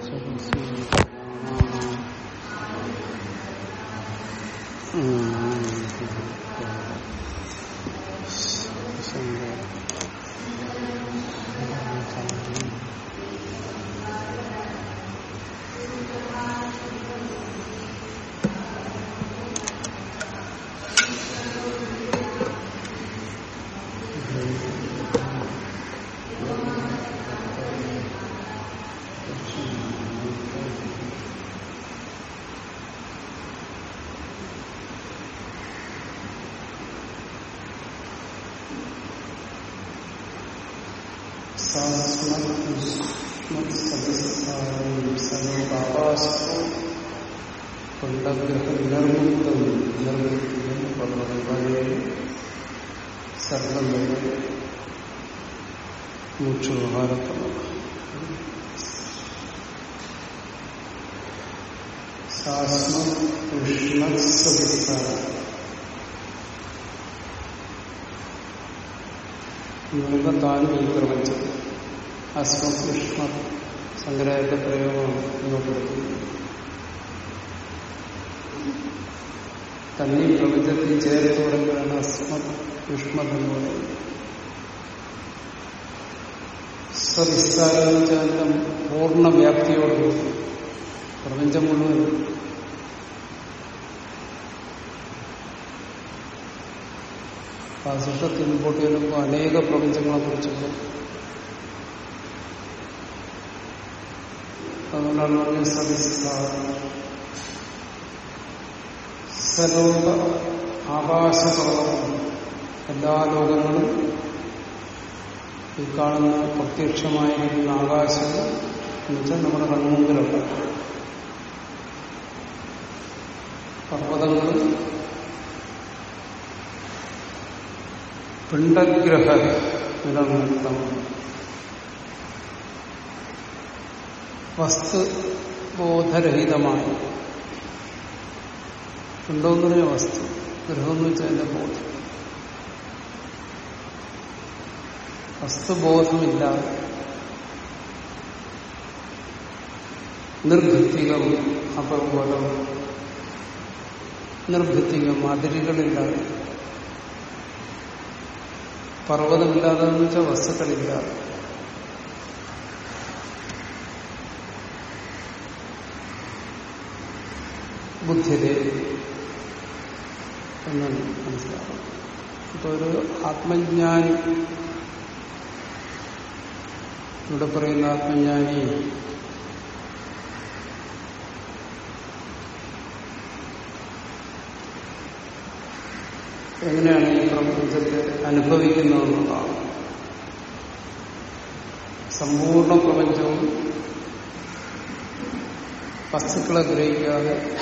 这个是，嗯，嗯。സ്വവിസ്താരം എന്ന് വെച്ചാൽ പൂർണ വ്യാപ്തിയോടുകൂടി പ്രപഞ്ചം മുഴുവൻ. സൃഷ്ടത്തിൽ മുമ്പോട്ട് ചെല്ലുമ്പോൾ അനേക പ്രപഞ്ചങ്ങളെ കുറിച്ചുള്ള അതുകൊണ്ടാണ് പറഞ്ഞ സവിസ്താരം. സർവ ആകാശപർവതം. എല്ലാ ലോകങ്ങളും ഈ കാണുന്ന പ്രത്യക്ഷമായിരിക്കുന്ന ആകാശം എന്നുവെച്ചാൽ നമ്മുടെ കൺമുമ്പിലുണ്ട്. പർവതങ്ങൾ പിണ്ടഗ്രഹ നിലനിർത്തം വസ്തുബോധരഹിതമാണ് പിണ്ടമെന്ന് പറഞ്ഞ വസ്തു ഗ്രഹം എന്ന് വെച്ചാൽ എന്റെ ബോധം. വസ്തുബോധമില്ലാതെ നിർഭിത്തികം അപബോധം. നിർഭിത്തികം അതിരുകളില്ലാതെ പർവതമില്ലാതെ എന്ന് വെച്ചാൽ വസ്തുക്കളില്ല. ബുദ്ധിരെ എന്നാണ് മനസ്സിലാക്കുന്നത് ഇപ്പൊ ഒരു ആത്മജ്ഞാനി ഇവിടെ പറയുന്ന ആത്മജ്ഞാനി. എങ്ങനെയാണ് ഈ പ്രപഞ്ചത്തെ അനുഭവിക്കുന്നതെന്നുള്ളതാണ്. സമ്പൂർണ പ്രപഞ്ചവും വസ്തുക്കളെ ഗ്രഹിക്കാതെ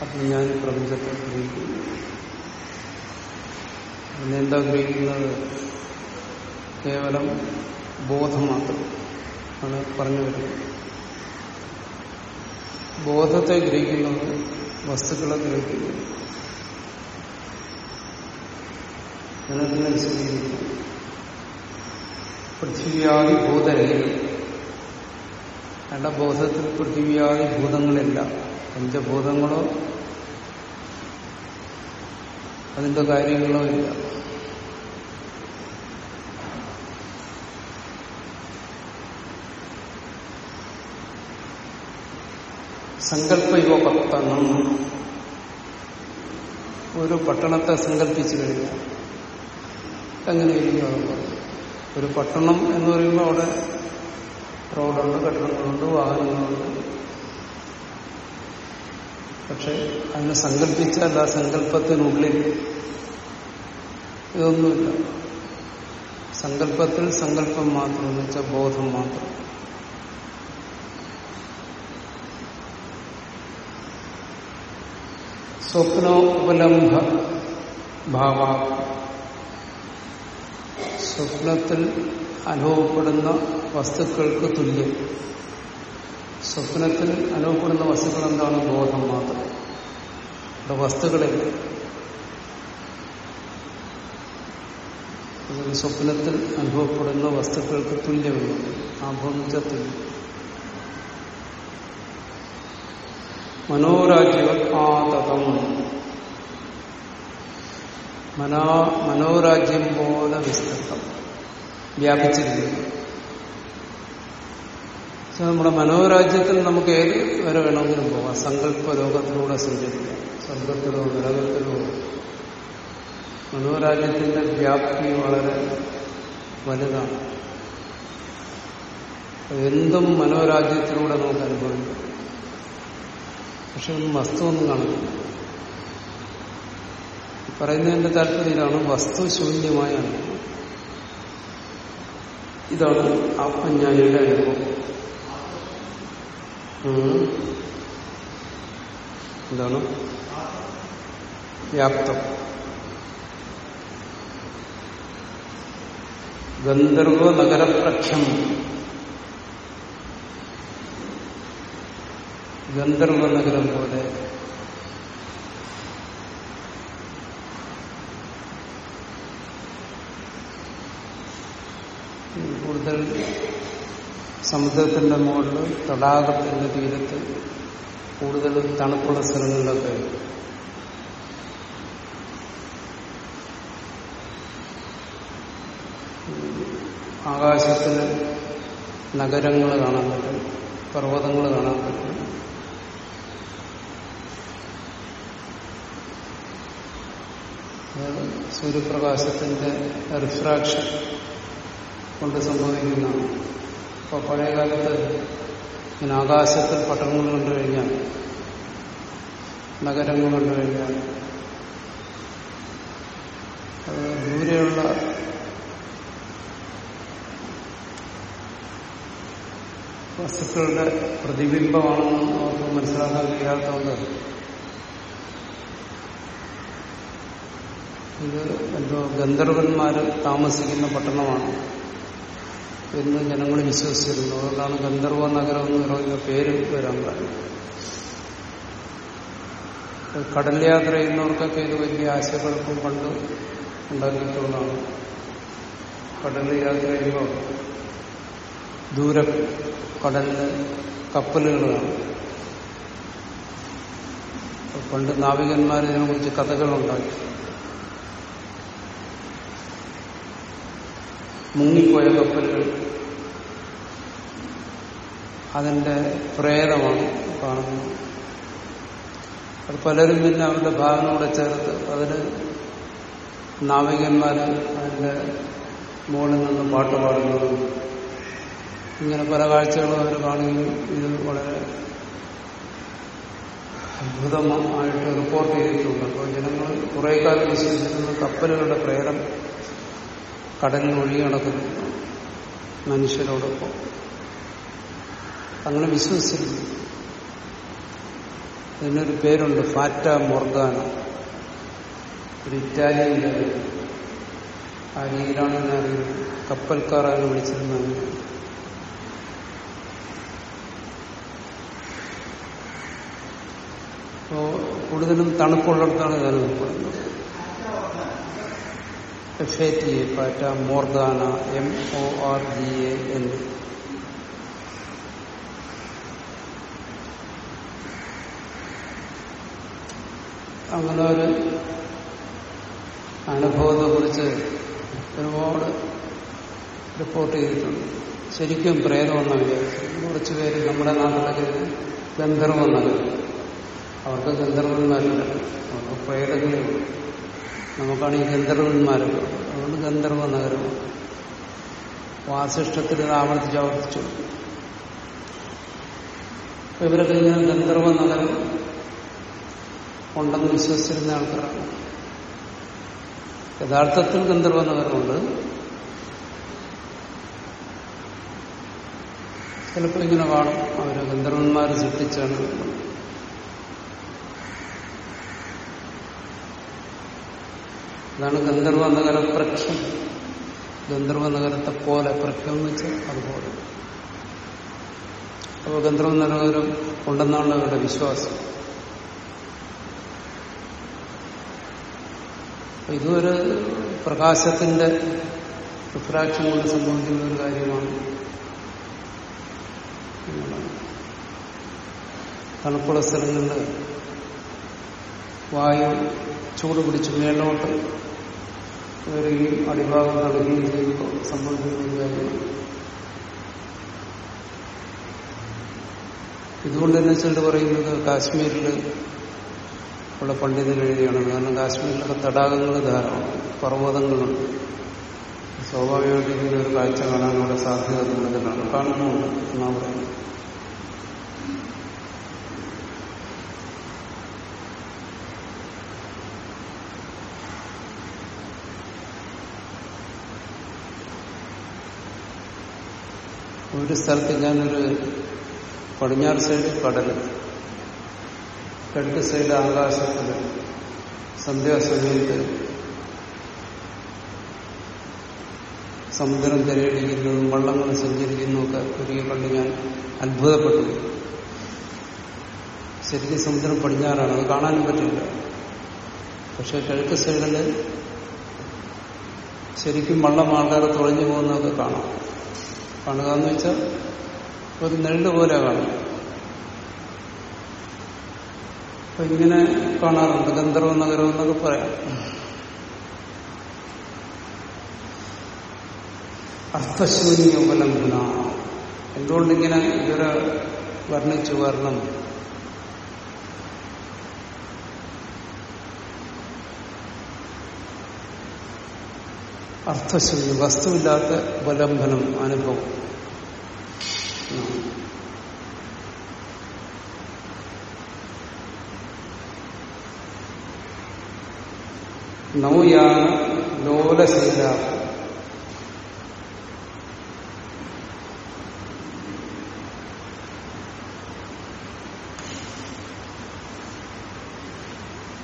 അത് ഞാൻ പ്രപഞ്ചത്തെ ഗ്രഹിക്കുന്നു. അതിനെന്താ ഗ്രഹിക്കുന്നത്? കേവലം ബോധം മാത്രം ആണ് പറഞ്ഞു വരുന്നത്. ബോധത്തെ ഗ്രഹിക്കുന്നത് വസ്തുക്കളെ ഗ്രഹിക്കുന്നത് അങ്ങനെ സ്വീകരിക്കുന്നു പൃഥ്വിയാദി ഭൂതരഹിതം അയാളുടെ ബോധത്തിൽ പൃഥ്വിയായ ഭൂതങ്ങളില്ല. പഞ്ചഭൂതങ്ങളോ അതിന്റെ കാര്യങ്ങളോ ഇല്ല. സങ്കല്പയോ പത്തണം ഒരു പട്ടണത്തെ സങ്കല്പിച്ചു കഴിഞ്ഞാൽ എങ്ങനെയിരിക്കും അതുപോലെ ഒരു പട്ടണം എന്ന് പറയുമ്പോൾ അവിടെ റോഡുണ്ട് കെട്ടിടങ്ങളുണ്ട് വാഹനങ്ങളുണ്ട് പക്ഷെ അതിനെ സങ്കല്പിച്ചാൽ ആ സങ്കല്പത്തിനുള്ളിൽ ഇതൊന്നുമില്ല. സങ്കല്പത്തിൽ സങ്കല്പം മാത്രം എന്ന് വെച്ചാൽ ബോധം മാത്രം. സ്വപ്നോപലംബ ഭാവ. സ്വപ്നത്തിൽ അനുഭവപ്പെടുന്ന വസ്തുക്കൾക്ക് തുല്യം. സ്വപ്നത്തിൽ അനുഭവപ്പെടുന്ന വസ്തുക്കൾ എന്താണ്? ബോധം മാത്രം. ഇവിടെ വസ്തുക്കളില്ല സ്വപ്നത്തിൽ അനുഭവപ്പെടുന്ന വസ്തുക്കൾക്ക് തുല്യമാണ് ആ ബോധിച്ച തുല്യം മനോരാജ്യവത്പാതകം മനോ മനോരാജ്യം പോലെ വിസ്തൃതം. വ്യാപിച്ചിരിക്കുന്നു. നമ്മുടെ മനോരാജ്യത്തിൽ നമുക്ക് ഏത് വരെ വേണമെങ്കിലും പോകാം. സങ്കല്പ ലോകത്തിലൂടെ സഞ്ചരിക്കാം. സ്വർഗത്തിലോ നരകത്തിലോ. മനോരാജ്യത്തിന്റെ വ്യാപ്തി വളരെ വലുതാണ്. എന്തും മനോരാജ്യത്തിലൂടെ നമുക്ക് അനുഭവിക്കാം. പക്ഷെ ഒന്നും വസ്തുവൊന്നും കാണില്ല പറയുന്നതിന്റെ താല്പര്യമാണ് വസ്തു ശൂന്യമായ ഇതാണ് ആത്മജ്ഞാനിയുടെ അനുഭവം. എന്താണ്? വ്യാപ്തം. ഗന്ധർവ നഗരപ്രക്ഷം ഗന്ധർവ നഗരം പോലെ. കൂടുതൽ സമുദ്രത്തിന്റെ മുകളിൽ തടാകത്തിന്റെ തീരത്ത് കൂടുതൽ തണുപ്പുള്ള സ്ഥലങ്ങളിലൊക്കെ ആകാശത്തിന് നഗരങ്ങൾ കാണാൻ പറ്റും പർവതങ്ങൾ കാണാൻ പറ്റും. സൂര്യപ്രകാശത്തിന്റെ റിഫ്രാക്ഷൻ കൊണ്ട് സംഭവിക്കുന്നതാണ്. ഇപ്പൊ പഴയകാലത്ത് ഇങ്ങനെ ആകാശത്തിൽ പട്ടണങ്ങൾ കണ്ടു കഴിഞ്ഞാൽ നഗരങ്ങൾ കണ്ടു കഴിഞ്ഞാൽ ദൂരെയുള്ള വസ്തുക്കളുടെ പ്രതിബിംബമാണെന്ന് അവർക്ക് മനസ്സിലാക്കാൻ കഴിയാത്തതുകൊണ്ട് ഇത് എന്തോ ഗന്ധർവന്മാർ താമസിക്കുന്ന പട്ടണമാണ്. എന്ന് ജനങ്ങൾ വിശ്വസിച്ചിരുന്നു അതുകൊണ്ടാണ് ഗന്ധർവ നഗരം എന്ന് പറയുന്ന പേര് വരാൻ കാരണം കടൽ യാത്ര ചെയ്യുന്നവർക്കൊക്കെ ഇത് വലിയ ആശയക്കുഴപ്പം പണ്ട് ഉണ്ടാക്കിയിട്ടുള്ളതാണ്. കടൽ യാത്ര ചെയ്യുമ്പോൾ ദൂര കടലിന് കപ്പലുകളാണ്. പണ്ട് നാവികന്മാർ ഇതിനെക്കുറിച്ച് കഥകളുണ്ടാക്കി. മുങ്ങിപ്പോയ കപ്പലുകൾ. അതിന്റെ പ്രേതമാണ് കാണുന്നത്. അത് പലരും പിന്നെ അവരുടെ ഭാവനയോടെ ചേർത്ത് അതിന് നാവികന്മാർ അതിന്റെ മുകളിൽ നിന്ന് പാട്ട് പാടുന്നതും ഇങ്ങനെ പല കാഴ്ചകളും അവർ കാണുകയും ഇത് വളരെ അത്ഭുതമായിട്ട് റിപ്പോർട്ട് ചെയ്തിട്ടുണ്ട്. അപ്പോൾ ജനങ്ങൾ കുറെ കാലം വിശ്വസിച്ചിരുന്ന കപ്പലുകളുടെ പ്രേതം കടലിൽ ഒഴുകി നടക്കുന്നു മനുഷ്യരോടൊപ്പം. അങ്ങനെ വിശ്വസിക്കുന്നു ഇതിനൊരു പേരുണ്ട് ഫാറ്റ മൊർഗാന. ഒരു ഇറ്റാലിയൻ ആ രീതിയിലാണ് ഞാൻ അറിയുന്നത് കപ്പൽക്കാരാണ് വിളിച്ചിരുന്നത്. അപ്പോ കൂടുതലും തണുപ്പുള്ളിടത്താണ് ഞാൻ F A T A Fata Morgana M O R G A എന്ന് അങ്ങനെ ഒരു അനുഭവത്തെ കുറിച്ച് ഒരുപാട് റിപ്പോർട്ട് ചെയ്തിട്ടുണ്ട്. ശരിക്കും പ്രേതമെന്ന വിചാരിച്ചു കുറച്ച് പേര് നമ്മുടെ നാട്ടിലൊക്കെ ഗന്ധർവ നഗരം അവർക്ക് ഗന്ധർവന്മാരില്ല അവർക്ക് പ്രേതങ്ങളേ ഉള്ളൂ നമുക്കാണ് ഈ ഗന്ധർവന്മാരൊക്കെ. അതുകൊണ്ട് ഗന്ധർവ നഗരമാണ് വാസിഷ്ടത്തിൽ ആവർത്തിച്ച് ആവർത്തിച്ചു. ഇവരൊക്കെ ഇങ്ങനെ ഗന്ധർവ നഗരം ഉണ്ടെന്ന് വിശ്വസിച്ചിരുന്ന ആൾക്കാരാണ്. യഥാർത്ഥത്തിൽ ഗന്ധർവ നഗരമുണ്ട്. ചിലപ്പോൾ ഇങ്ങനെ കാണും അവർ ഗന്ധർവന്മാർ സൃഷ്ടിച്ചാണ് അതാണ് ഗന്ധർവ നഗര പ്രഖ്യം ഗന്ധർവ നഗരത്തെ പോലെ പ്രഖ്യം എന്ന് വെച്ചാൽ അതുപോലെ. അപ്പൊ ഗന്ധർവ നഗരം ഉണ്ടെന്നാണ് അവരുടെ വിശ്വാസം. ഇതൊരു പ്രകാശത്തിന്റെ റിഫ്രാക്ഷൻ കൊണ്ട് സംഭവിക്കുന്ന ഒരു കാര്യമാണ്. തണുപ്പുള്ള സ്ഥലങ്ങളിൽ വായു ചൂട് പിടിച്ച് മേലോട്ട് വരികയും അടിഭാഗം തണുകയും ചെയ്യുമ്പോൾ സംഭവിക്കുന്ന ഒരു കാര്യമാണ് ഇതുകൊണ്ട് തന്നെ ചിലർ പറയുന്നത് കാശ്മീരിൽ ഉള്ള പണ്ഡിതൻ എഴുതിയാണ്. കാരണം കാശ്മീരിലൊക്കെ തടാകങ്ങൾ ധാരാളം പർവതങ്ങളുണ്ട്. സ്വാഭാവികമായിട്ട് ഇങ്ങനെ ഒരു കാഴ്ച കാണാനുള്ള സാധ്യത കൂടുതലാണ്. കാണുന്നുണ്ട് എന്നാ പറയുന്നത്? ഒരു സ്ഥലത്ത് ഞാനൊരു പടിഞ്ഞാറ് സൈഡ് കടൽ രണ്ട് സൈഡ് ആകാശത്തിൽ സന്ധ്യാസമയത്ത് സമുദ്രം തിരയടിക്കുന്നതും വള്ളങ്ങൾ സഞ്ചരിക്കുന്നതും ഒക്കെ ഒരിക്കൽ കണ്ട് ഞാൻ അത്ഭുതപ്പെട്ടു. ശരിക്കും സമുദ്രം പടിഞ്ഞാറാണ് അത് കാണാനും പറ്റില്ല. പക്ഷെ കിഴക്ക് സൈഡിൽ ശരിക്കും വള്ളം ആൾക്കാരെ തുഴഞ്ഞു പോകുന്നതൊക്കെ കാണാം. കാണുക എന്ന് വെച്ചാൽ ഒരു നെല്ല് പോലെ കാണും. അപ്പൊ ഇങ്ങനെ കാണാറുണ്ട്. ഗന്ധർവ നഗരം എന്നൊക്കെ പറയാം. അർത്ഥശൂന്യ ഉപലംബന എന്തുകൊണ്ടിങ്ങനെ ഇവരെ വർണിച്ചു വരണം? അർത്ഥശൂന്യ വസ്തുവില്ലാത്ത ഉപലംബനം അനുഭവം. നൗയാണ് ലോലശീല.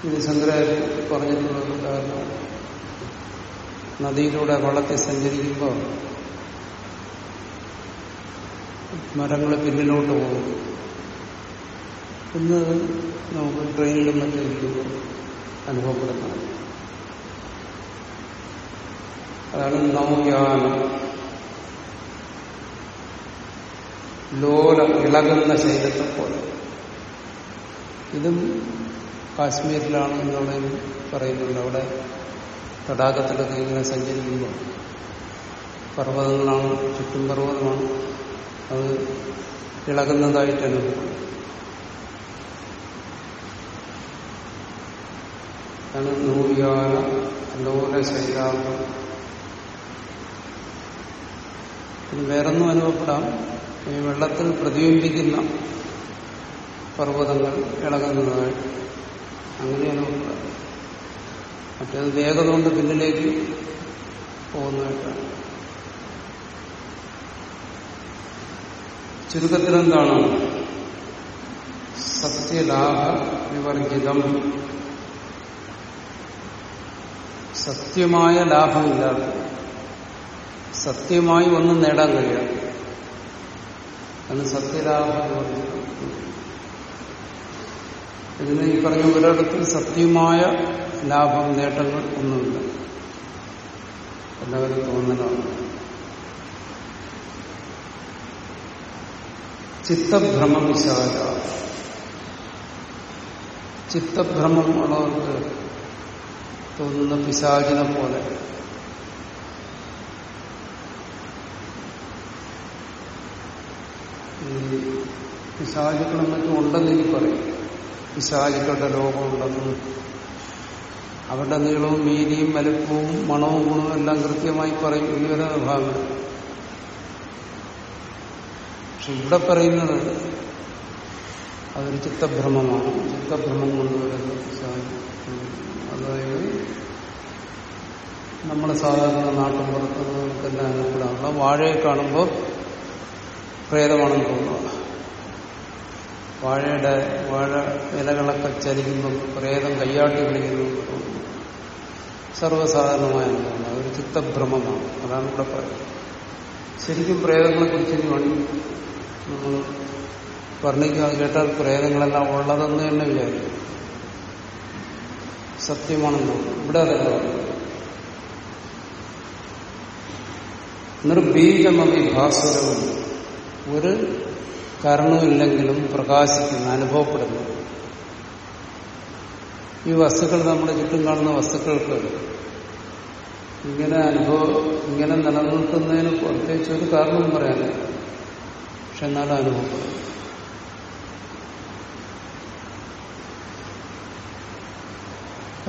ഇത് ശങ്കരാചാര്യ പറഞ്ഞിട്ടുള്ളത് കാരണം നദിയിലൂടെ വള്ളത്തിൽ സഞ്ചരിക്കുമ്പോൾ മരങ്ങൾ പിന്നിലോട്ട് പോകും. ഇന്ന് നമുക്ക് ട്രെയിനിലും മറ്റും ഇരിക്കുമ്പോൾ അനുഭവപ്പെടുന്നത് അതാണ് നൗയാനം ലോല ഇളകുന്ന ശൈലത്തെ പോലെ ഇതും കാശ്മീരിലാണ് എന്നവിടെ പറയുന്നുണ്ട്. അവിടെ തടാകത്തിലൊക്കെ ഇങ്ങനെ സഞ്ചരിക്കുമ്പോൾ പർവതങ്ങളാണ് ചുറ്റും പർവതമാണ്. അത് ഇളകുന്നതായിട്ട് അനുഭവം നൂയാന ലോലശൈലാന്തം ഇത് വേറൊന്നും അനുഭവപ്പെടാം. ഈ വെള്ളത്തിൽ പ്രതിബിംബിക്കുന്ന പർവതങ്ങൾ ഇളകുന്നതായിട്ട് അങ്ങനെ അനുഭവപ്പെടാം. മറ്റേത് വേഗത കൊണ്ട് പിന്നിലേക്ക് പോകുന്നതായിട്ടാണ്. ചുരുക്കത്തിലെന്താണ്? സത്യലാഭ വിവർജിതം. സത്യമായ ലാഭമില്ലാതെ സത്യമായി ഒന്നും നേടാൻ കഴിയാതെ അത് സത്യലാഭ വിവർജിതം. ഇതിന് ഈ പറഞ്ഞ ഒരിടത്തിൽ സത്യമായ ലാഭം നേട്ടങ്ങൾ ഒന്നുമില്ല. എല്ലാവരും തോന്നലാണ്. ചിത്തഭ്രമം വിശാല ചിത്തഭ്രമം ഉള്ളവർക്ക് തോന്നുന്ന പിശാചിനെ പോലെ. ഈ പിശാചുക്കളും മറ്റും ഉണ്ടെന്ന് എനിക്ക് പറയും. പിശാചുക്കളുടെ ലോകമുണ്ടെന്ന് അവരുടെ നീളവും വീതിയും വലുപ്പവും മണവും ഗുണവും എല്ലാം കൃത്യമായി പറയും. ഇനി വരുന്ന ഭാഗം. പക്ഷെ ഇവിടെ പറയുന്നത് അതൊരു ചിത്തഭ്രമമാണ്. ചിത്തഭ്രമം കൊണ്ടുവരുന്ന അതായത് നമ്മൾ സാധാരണ നാട്ടിൻപുറത്ത് നമുക്കെല്ലാം അനുകൂലമുള്ള വാഴയെ കാണുമ്പോൾ പ്രേതമാണെന്ന് തോന്നുന്നു. വാഴയുടെ വാഴ ഇലകളൊക്കെ ചലിക്കുമ്പം പ്രേതം കയ്യാട്ടി വിളിക്കുന്നു സർവസാധാരണമായ അനുഭവമാണ് അതൊരു ചിത്തഭ്രമമാണ്. അതാണ് ഇവിടെ പറയുന്നത്. ശരിക്കും പ്രേതങ്ങളെ കുറിച്ച് ഇനി നമ്മൾ വർണിക്കുക കേട്ടാൽ പ്രേതങ്ങളെല്ലാം ഉള്ളതെന്ന് തന്നെ വിചാരിക്കും. സത്യമാണെന്ന് ഇവിടെ അതല്ല നിർബീജമതി ഭാസ്വരവും ഒരു കാരണവുമില്ലെങ്കിലും പ്രകാശിക്കുന്നു അനുഭവപ്പെടുന്നു. ഈ വസ്തുക്കൾ നമ്മുടെ ചുറ്റും കാണുന്ന വസ്തുക്കൾക്ക് ഇങ്ങനെ അനുഭവം ഇങ്ങനെ നിലനിൽക്കുന്നതിന് പ്രത്യേകിച്ച് ഒരു കാരണവും പറയാനില്ല. പക്ഷെ എന്നാലും അനുഭവപ്പെടും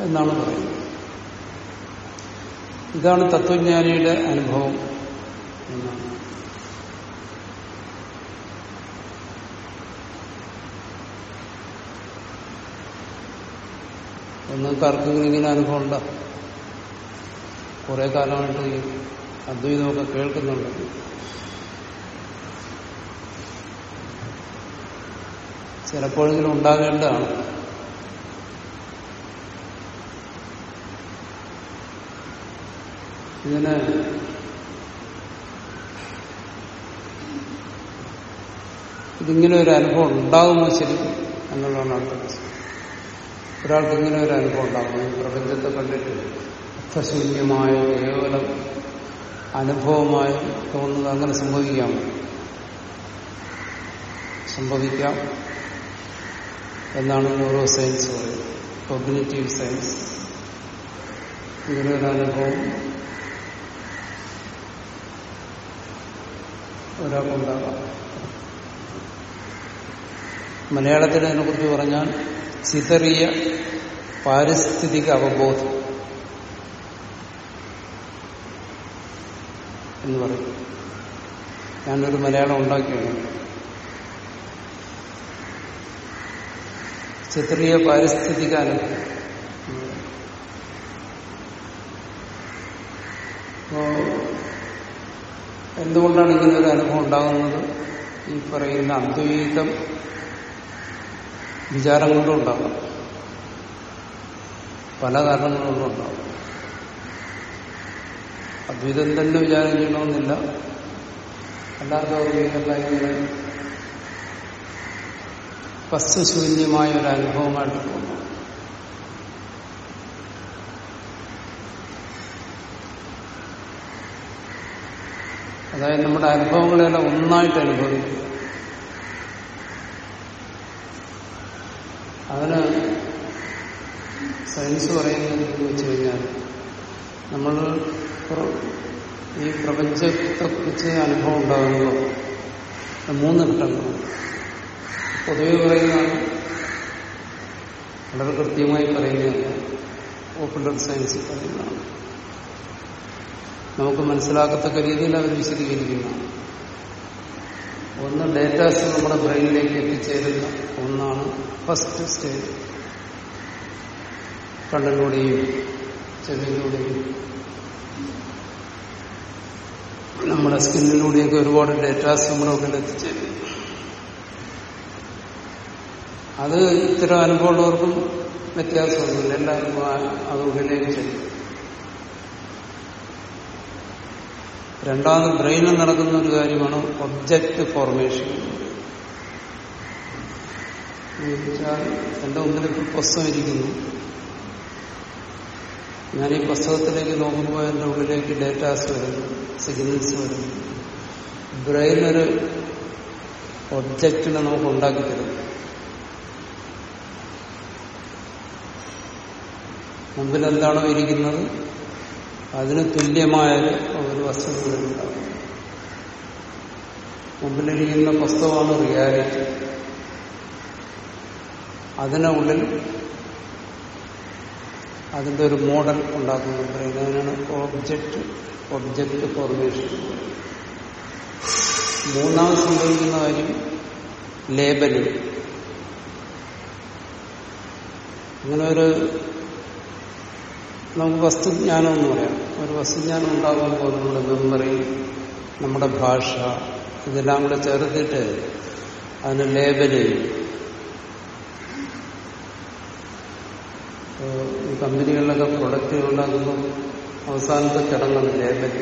എന്നാണ് പറയുന്നത്. ഇതാണ് തത്വജ്ഞാനിയുടെ അനുഭവം എന്നാണ്. നിങ്ങൾക്ക് ആർക്കെങ്കിലും ഇങ്ങനെ അനുഭവം ഉണ്ടോ? കുറെ കാലമായിട്ട് ഈ അദ്വൈതമൊക്കെ കേൾക്കുന്നുണ്ട്. ചിലപ്പോഴെങ്കിലും ഉണ്ടാകേണ്ടതാണ്. ഇതിന് ഇതിങ്ങനെ ഒരു അനുഭവം ഉണ്ടാകുമോ ശരി എന്നുള്ളതാണ് അടുത്ത ഒരാൾക്ക് ഇങ്ങനെ ഒരു അനുഭവം ഉണ്ടാകും. ഈ പ്രപഞ്ചത്തെ കണ്ടിട്ട് അർത്ഥശൂന്യമായ കേവലം അനുഭവമായി തോന്നുന്നത് അങ്ങനെ സംഭവിക്കാം. സംഭവിക്കാം എന്നാണ് ന്യൂറോ സയൻസ് പറയുന്നത്. Cognitive science. ഇങ്ങനെ ഒരു അനുഭവം ഒരാൾക്കുണ്ടാകാം. മലയാളത്തിൽ അതിനെക്കുറിച്ച് പറഞ്ഞാൽ ചിതറിയ പാരിസ്ഥിതിക അവബോധം എന്ന് പറയും. ഞാനൊരു മലയാളം ഉണ്ടാക്കിയാണ്. ചിത്രീയ പാരിസ്ഥിതിക അനുഭവം എന്തുകൊണ്ടാണ് ഇങ്ങനെ ഒരു അനുഭവം ഉണ്ടാകുന്നത്? ഈ പറയുന്ന അദ്വൈതം വിചാരം കൊണ്ടും ഉണ്ടാകാം പല കാരണങ്ങളുകൊണ്ടും ഉണ്ടാകും അദ്വൈതം തന്നെ വിചാരം ചെയ്യണമെന്നില്ല. അദ്വൈതമല്ല ഇങ്ങനെ വസ്തുശൂന്യമായ ഒരു അനുഭവമായിട്ട് തോന്നുന്നു. അതായത് നമ്മുടെ അനുഭവങ്ങളെല്ലാം ഒന്നായിട്ട് അനുഭവിക്കും അതിന് സയൻസ് പറയുന്നത് വെച്ച് കഴിഞ്ഞാൽ നമ്മൾ ഈ പ്രപഞ്ചത്തെക്കുറിച്ച് അനുഭവം ഉണ്ടാകുമ്പോൾ മൂന്ന് ഘട്ടങ്ങൾ പൊതുവെ പറയുന്നതാണ് വളരെ കൃത്യമായി പറയുന്നതല്ല. ഓപ്പൺ സയൻസ് പറയുന്നതാണ്. നമുക്ക് മനസ്സിലാക്കത്തക്ക രീതിയിൽ അവർ വിശദീകരിക്കുന്നതാണ്. ഒന്ന് ഡേറ്റാസ് നമ്മുടെ ബ്രെയിനിലേക്ക് എത്തിച്ചേരുന്ന ഒന്നാണ് ഫസ്റ്റ് സ്റ്റേജ് കണ്ണിലൂടെയും ചെവിയിലൂടെയും നമ്മുടെ സ്കിന്നിലൂടെയൊക്കെ ഒരുപാട് ഡേറ്റാസ് നമ്മുടെ ഉള്ളിൽ എത്തിച്ചേരും അത് ഇത്തരം അനുഭവമുള്ളവർക്കും വ്യത്യാസമൊന്നുമില്ല. എല്ലാവർക്കും അത് ഉള്ളിലേക്ക് ചെല്ലും. രണ്ടാമത് ബ്രെയിനിൽ നടക്കുന്ന ഒരു കാര്യമാണ് ഒബ്ജക്റ്റ് ഫോർമേഷൻ. എന്റെ മുമ്പിൽ ഇപ്പോൾ പുസ്തകം ഇരിക്കുന്നു ഞാൻ ഈ പുസ്തകത്തിലേക്ക് നോക്കുമ്പോൾ എന്റെ ഉള്ളിലേക്ക് ഡേറ്റാസ് വരുന്നു സിഗ്നൽസ് വരുന്നു. ബ്രെയിൻ ഒരു ഒബ്ജക്റ്റിനെ നമുക്ക് ഉണ്ടാക്കി തരും. മുമ്പിൽ എന്താണോ ഇരിക്കുന്നത്? അതിന് തുല്യമായ ഒരു വസ്തുണ്ടാവും മുമ്പിലിരിക്കുന്ന പുസ്തകമാണ് റിയാലിറ്റി അതിനുള്ളിൽ അതിന്റെ ഒരു മോഡൽ ഉണ്ടാക്കുന്നുണ്ട് അതിനാണ് ഓബ്ജക്റ്റ് ഒബ്ജക്റ്റ് ഫോർമേഷൻ മൂന്നാമത് സംഭവിക്കുന്ന കാര്യം ലേബലിംഗ് അങ്ങനെ ഒരു നമുക്ക് വസ്തുജ്ഞാനം എന്ന് പറയാം. ഒരു വസ്തുജ്ഞാനം ഉണ്ടാകുമ്പോൾ നമ്മുടെ മെമ്മറി നമ്മുടെ ഭാഷ ഇതെല്ലാം കൂടെ ചേർത്തിട്ട് അതിന് ലേബൽ ചെയ്യും. ഈ കമ്പനികളിലൊക്കെ പ്രൊഡക്റ്റുകൾ ഉണ്ടാക്കുമ്പോൾ അവസാനത്തെ ചടങ്ങാണ് ലേബൽ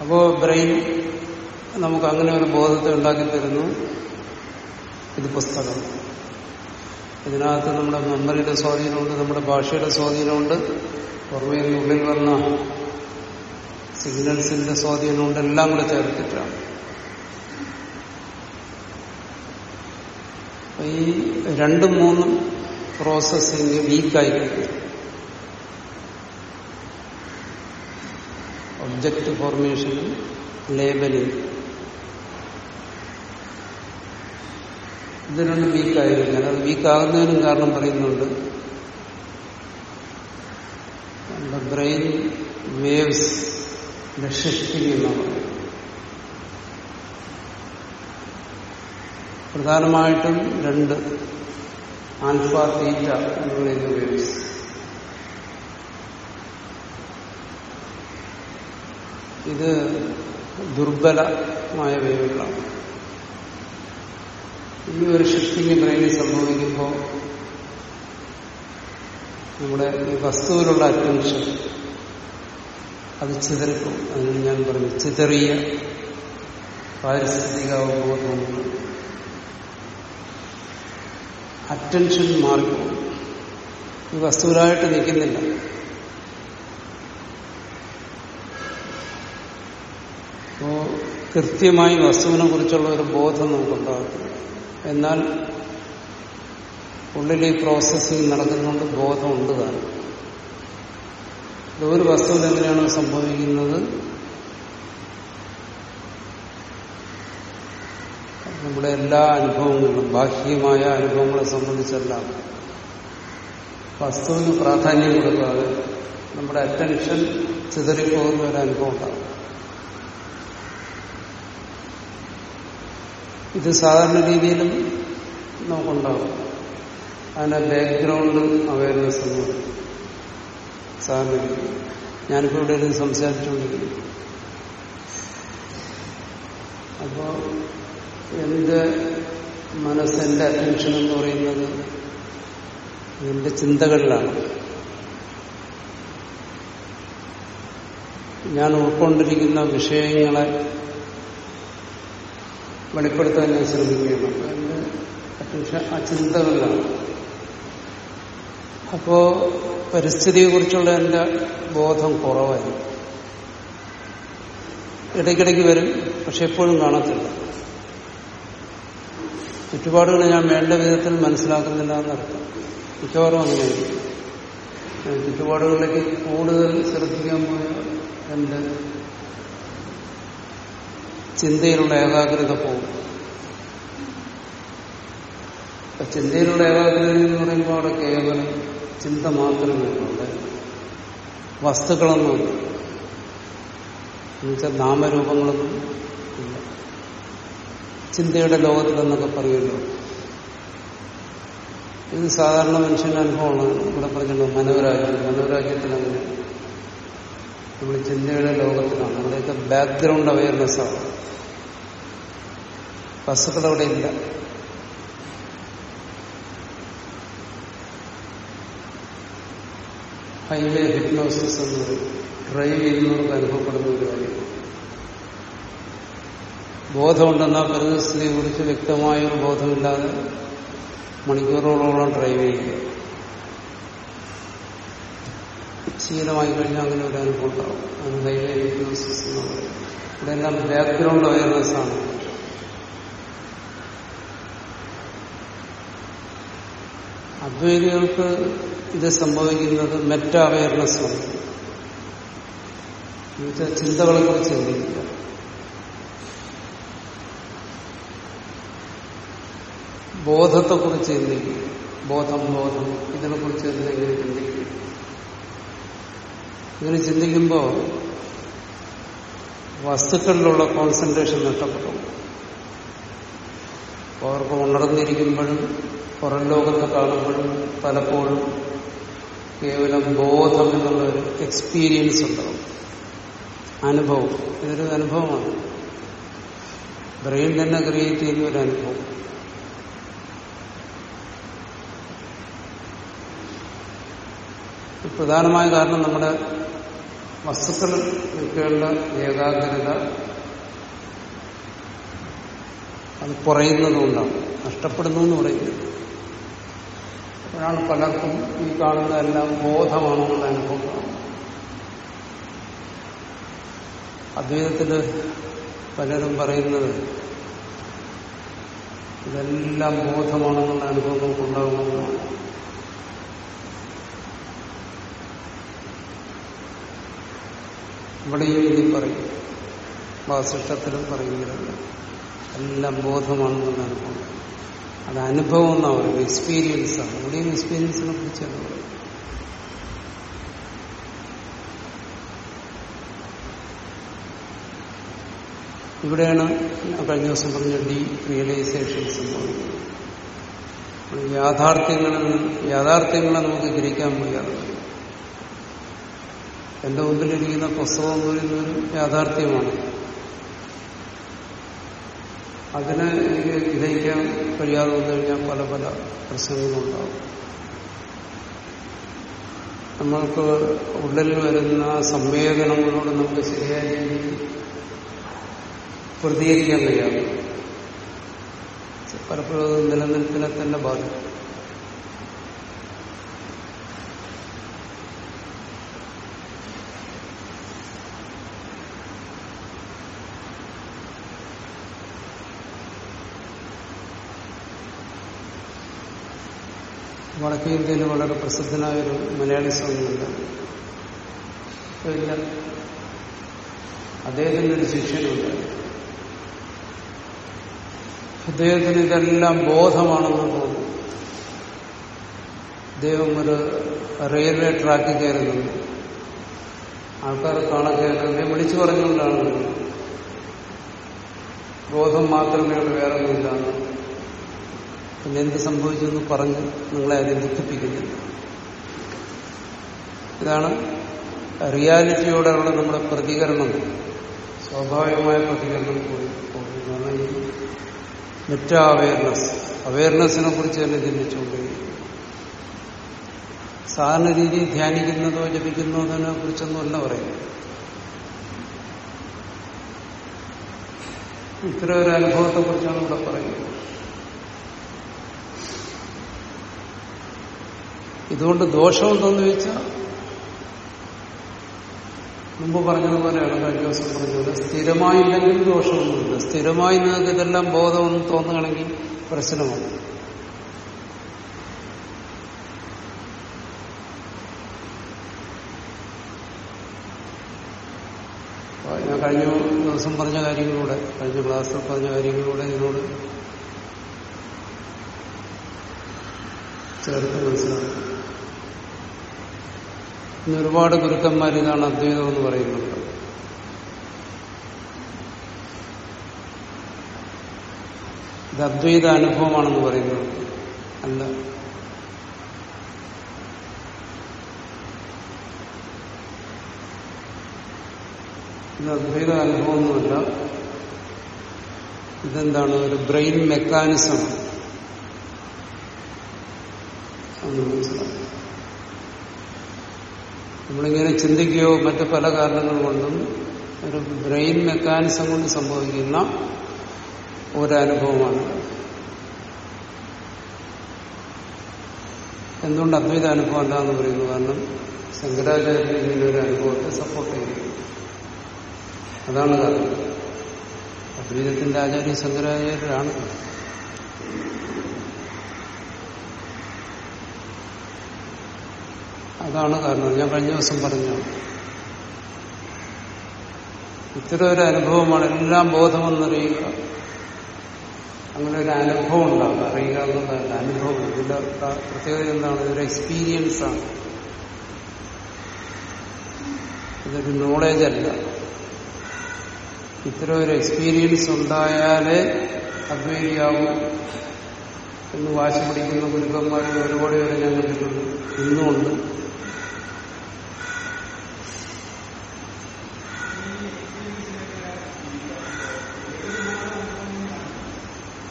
അപ്പോ ബ്രെയിൻ നമുക്ക് അങ്ങനെ ഒരു ബോധത്തെ ഉണ്ടാക്കി തരുന്നു ഇത് പുസ്തകം. ഇതിനകത്ത് നമ്മുടെ മെമ്മറിയുടെ സ്വാധീനമുണ്ട് നമ്മുടെ ഭാഷയുടെ സ്വാധീനമുണ്ട്. പുറമേ ഉള്ളിൽ വന്ന സിഗ്നൽസിന്റെ സ്വാധീനമുണ്ട് എല്ലാം കൂടെ ചേർത്തിട്ടാണ്. ഈ രണ്ടും മൂന്നും പ്രോസസ്സിങ് വീക്കായി ഒബ്ജക്റ്റ് ഫോർമേഷനും ലേബലിംഗ് ഇത് രണ്ടും വീക്കായിരിക്കും അത് വീക്കാകുന്നതിനും കാരണം പറയുന്നുണ്ട്. ബ്രെയിൻ വേവ്സ് പറയുന്നത് പ്രധാനമായിട്ടും രണ്ട് ആൽഫ തീറ്റ എന്ന് പറയുന്ന വേവ്സ് ഇത് ദുർബലമായ വേവുകളാണ് ഈ ഒരു സൃഷ്ടിക്ക് ബ്രെയിനിൽ സംഭവിക്കുമ്പോൾ നമ്മുടെ ഈ വസ്തുവിലുള്ള അറ്റൻഷൻ അത് ചിതറിക്കും അതിന് ഞാൻ പറഞ്ഞു ചിതറിയ പാരിസ്ഥിതിക തോന്നുന്നു. അറ്റൻഷൻ മാറിപ്പോകും. ഈ വസ്തുവിലായിട്ട് നിൽക്കുന്നില്ല. അപ്പോ കൃത്യമായി വസ്തുവിനെ കുറിച്ചുള്ള ഒരു ബോധം നമുക്കുണ്ടാകും എന്നാൽ ഉള്ളിൽ ഈ പ്രോസസ്സിംഗ് നടക്കുന്നുണ്ട് ബോധമുണ്ട് താനും ഒരു വസ്തുവിൽ എങ്ങനെയാണ് സംഭവിക്കുന്നത്? നമ്മുടെ എല്ലാ അനുഭവങ്ങളും ബാഹ്യമായ അനുഭവങ്ങളെ സംബന്ധിച്ചെല്ലാം വസ്തുവിന് പ്രാധാന്യം കൊടുക്കാതെ നമ്മുടെ അറ്റൻഷൻ ചിതറിപ്പോകുന്ന ഒരു അനുഭവം ഉണ്ടാകും. ഇത് സാധാരണ രീതിയിലും നമുക്കുണ്ടാകും അതിന്റെ ബാക്ക്ഗ്രൗണ്ട് അവയർനെസ് എന്ന് പറയും സാധാരണ രീതി ഞാനിപ്പോ ഇവിടെ ഇരുന്ന് സംസാരിച്ചുകൊണ്ടിരിക്കുന്നു. അപ്പോ എന്റെ മനസ്സിന്റെ അറ്റൻഷൻ എന്ന് പറയുന്നത് എന്റെ ചിന്തകളിലാണ്. ഞാൻ ഉൾക്കൊണ്ടിരിക്കുന്ന വിഷയങ്ങളെ വെളിപ്പെടുത്താൻ ഞാൻ ശ്രമിക്കുകയാണ്. അത്യാവശ്യം ആ ചിന്തകളിലാണ് അപ്പോ പരിസ്ഥിതിയെക്കുറിച്ചുള്ള എന്റെ ബോധം കുറവായി. ഇടയ്ക്കിടയ്ക്ക് വരും പക്ഷെ എപ്പോഴും കാണത്തില്ല. ചുറ്റുപാടുകൾ ഞാൻ വേണ്ട വിധത്തിൽ മനസ്സിലാക്കുന്നില്ല എന്നർത്ഥം. മിക്കവാറും അങ്ങനെയായിരിക്കും. ചുറ്റുപാടുകളിലേക്ക് കൂടുതൽ ശ്രദ്ധിക്കാൻ പോയ എന്റെ ചിന്തയിലുള്ള ഏകാഗ്രത പോകും. ചിന്തയിലുള്ള ഏകാഗ്രത എന്ന് പറയുമ്പോൾ അവിടെ കേവലം ചിന്ത മാത്രമേ ഉള്ളൂ. വസ്തുക്കളൊന്നും എന്നുവെച്ചാൽ നാമരൂപങ്ങളൊന്നും ഇല്ല. ചിന്തയുടെ ലോകത്തിലെന്നൊക്കെ പറയുമല്ലോ. ഇത് സാധാരണ മനുഷ്യന്റെ അനുഭവമാണ്. ഇവിടെ പറഞ്ഞത് മനോരാജ്യം. മനോരാജ്യത്തിൽ അങ്ങനെ നമ്മൾ ചിന്തയുടെ ലോകത്തിലാണ്. അവിടെയൊക്കെ ബാക്ക്ഗ്രൗണ്ട് അവയർനെസ് ആണ്. വസ്തുക്കൾ അവിടെ ഇല്ല. ഹൈവേ ഹിപ്നോസിസ് എന്ന് ഡ്രൈവ് ചെയ്യുന്നവർക്ക് അനുഭവപ്പെടുന്ന ഒരു കാര്യം. ബോധമുണ്ടെന്നാൽ പരിസ്ഥിതിയെ കുറിച്ച് വ്യക്തമായൊരു ബോധമില്ലാതെ മണിക്കൂറുകളോളം ഡ്രൈവ് ചെയ്യുക. ശീലമായി കഴിഞ്ഞാൽ അങ്ങനെ ഒരു അനുഭവം ഉണ്ടാവും. അത് ഹൈവേ ഹിപ്നോസിസ് എന്ന് പറയും. ഇവിടെ എല്ലാം ബാക്ക്ഗ്രൗണ്ട് അവയർനെസ് ആണ് അദ്വൈതികൾക്ക് ഇത് സംഭവിക്കുന്നത് മെറ്റ അവയർനെസ് ആണ്. എന്നുവെച്ചാൽ ചിന്തകളെ കുറിച്ച് ചിന്തിക്കുക. ബോധത്തെക്കുറിച്ച് ചിന്തിക്കുക. ബോധം ബോധം ഇതിനെക്കുറിച്ച് എന്തെങ്കിലും ചിന്തിക്കുക. ഇങ്ങനെ ചിന്തിക്കുമ്പോൾ വസ്തുക്കളിലുള്ള കോൺസെൻട്രേഷൻ നഷ്ടപ്പെട്ടു അവർക്ക് ഉണർന്നിരിക്കുമ്പോഴും പുറം ലോകത്ത് കാണുമ്പോഴും പലപ്പോഴും കേവലം ബോധം എന്നുള്ള ഒരു എക്സ്പീരിയൻസ് ഉണ്ടാവും. അനുഭവം. ഇതൊരു അനുഭവമാണ്. ബ്രെയിൻ തന്നെ ക്രിയേറ്റ് ചെയ്യുന്ന ഒരു അനുഭവം. പ്രധാനമായ കാരണം നമ്മുടെ വസ്തുക്കൾ നിൽക്കേണ്ട ഏകാഗ്രത അത് കുറയുന്നതുകൊണ്ടാണ്. നഷ്ടപ്പെടുന്നു എന്ന് പറയുന്നത് അപ്പോഴാണ് പലർക്കും ഈ കാണുന്നതെല്ലാം ബോധമാണെന്നുള്ള അനുഭവം. കാണുന്നത് അദ്വൈതത്തിൽ പലരും പറയുന്നത് ഇതെല്ലാം ബോധമാണെന്നുള്ള അനുഭവം നമുക്കുണ്ടാകുമെന്നാണ്. ഇവിടെയും ഇനി പറയും. വാസിഷ്ടത്തിലും പറയുന്നില്ല എല്ലാം ബോധമാണെന്നുള്ള അനുഭവം. അത് അനുഭവം എന്നാ പറയുന്നത്. എക്സ്പീരിയൻസ് ആണ്. ഇവിടെയും എക്സ്പീരിയൻസിനെ കുറിച്ചാണ് പറയുന്നത്. ഇവിടെയാണ് കഴിഞ്ഞ ദിവസം പറഞ്ഞ ഡി റിയലൈസേഷൻ സംഭവിക്കുന്നത് യാഥാർത്ഥ്യങ്ങളിൽ യാഥാർത്ഥ്യങ്ങളെ നമുക്ക് ഗ്രഹിക്കാൻ വയ്യാതെ എന്റെ മുമ്പിലിരിക്കുന്ന പുസ്തകം എന്ന് പറയുന്ന യാഥാർത്ഥ്യമാണ്. അതിനെ എനിക്ക് ഗ്രഹിക്കാൻ കഴിയാതെ വന്നു കഴിഞ്ഞാൽ പല പല പ്രശ്നങ്ങളുണ്ടാവും. നമ്മൾക്ക് ഉള്ളിൽ വരുന്ന സംവേദനങ്ങളോട് നമുക്ക് ശരിയായ രീതിയിൽ പ്രതികരിക്കാൻ കഴിയാതെ പലപ്പോഴും നിലനിൽപ്പിനെ തന്നെ ബാധിക്കും. വടക്കേ ഇന്ത്യയിൽ വളരെ പ്രസിദ്ധനായ ഒരു മലയാളി സ്വാമിയുണ്ട്. അദ്ദേഹത്തിന്റെ ഒരു ശിഷ്യനുണ്ട്. അദ്ദേഹത്തിന് ഇതെല്ലാം ബോധമാണെന്ന് തോന്നുന്നു. അദ്ദേഹം ഒരു റെയിൽവേ ട്രാക്കിൽ കയറുന്നുണ്ട്. ആൾക്കാർ കാണാൻ കയറുന്നത് വിളിച്ചു പറഞ്ഞുകൊണ്ടാണ് ബോധം മാത്രമേ ഉള്ളൂ വേറെ ഒന്നുമില്ല പിന്നെ എന്ത് സംഭവിച്ചു എന്ന് പറഞ്ഞ് നിങ്ങളെ അതിൽ ദുഃഖിപ്പിക്കുന്നില്ല ഇതാണ് റിയാലിറ്റിയോടുള്ള നമ്മുടെ പ്രതികരണം. സ്വാഭാവികമായ പ്രതികരണം കൂടി പോകുന്നതാണ് ഈ മെറ്റ അവയർനെസ് അവയർനെസ്സിനെ കുറിച്ച് തന്നെ ചിന്തിച്ചുകൊണ്ടിരിക്കും സാധാരണ രീതിയിൽ ധ്യാനിക്കുന്നതോ ജപിക്കുന്നതിനെ കുറിച്ചൊന്നുമല്ല പറയുന്നത്. ഇത്ര ഒരു അനുഭവത്തെ കുറിച്ചാണ് ഇവിടെ പറയുന്നത്. ഇതുകൊണ്ട് ദോഷമുണ്ടോന്ന് ചോദിച്ചാൽ മുമ്പ് പറഞ്ഞതുപോലെയാണ് കഴിഞ്ഞ ദിവസം പറഞ്ഞത് സ്ഥിരമായില്ലെങ്കിൽ ദോഷമൊന്നുമില്ല. സ്ഥിരമായി നിങ്ങൾക്ക് ഇതെല്ലാം ബോധമൊന്നും തോന്നുകയാണെങ്കിൽ പ്രശ്നമാണ് ഞാൻ കഴിഞ്ഞ ദിവസം പറഞ്ഞ കാര്യങ്ങളിലൂടെ കഴിഞ്ഞ ക്ലാസ്സിൽ പറഞ്ഞ കാര്യങ്ങളിലൂടെ ഇതിനോട് ചേർത്ത് മനസ്സിലാക്കും ഇന്ന് ഒരുപാട് ഗുരുക്കന്മാർ ഇതാണ് അദ്വൈതം എന്ന് പറയുന്നത്. ഇത് അദ്വൈത അനുഭവമാണെന്ന് പറയുന്നത് അല്ല ഇത് അദ്വൈത അനുഭവമൊന്നുമല്ല. ഇതെന്താണ്? ഒരു ബ്രെയിൻ മെക്കാനിസം. എന്ന് മനസ്സിലാക്കും നമ്മളിങ്ങനെ ചിന്തിക്കുകയോ മറ്റു പല കാരണങ്ങൾ കൊണ്ടും ഒരു ബ്രെയിൻ മെക്കാനിസം കൊണ്ട് സംഭവിക്കുന്ന ഒരനുഭവമാണ്. എന്തുകൊണ്ട് അദ്വൈത അനുഭവം അല്ല എന്ന് പറയുന്നു കാരണം ശങ്കരാചാര്യ ഇങ്ങനെ ഒരു അനുഭവത്തെ സപ്പോർട്ട് ചെയ്യുന്നു. അതാണ് കാരണം അദ്വൈതത്തിന്റെ ആചാര്യ ശങ്കരാചാര്യരാണ്. അതാണ് കാരണം. ഞാൻ കഴിഞ്ഞ ദിവസം പറഞ്ഞു ഇത്തരം ഒരു അനുഭവമാണ്. എല്ലാം ബോധമെന്നറിയുക. അങ്ങനെ ഒരു അനുഭവം ഉണ്ടാകും. അറിയുക എന്നുള്ളതല്ല അനുഭവം. ഇതിന്റെ പ്രത്യേകത എന്താണ്? ഇതൊരു എക്സ്പീരിയൻസ് ആണ്. ഇതൊരു നോളേജ് അല്ല. ഇത്തരം ഒരു എക്സ്പീരിയൻസ് ഉണ്ടായാലേ അദ്വൈതിയാവും ഇന്ന് വാശി പിടിക്കുന്ന ഗുരുക്കന്മാരെ ഒരുപാട് പേരെ ഞാൻ കണ്ടിട്ടുണ്ട്. ഇന്നുമുണ്ട്.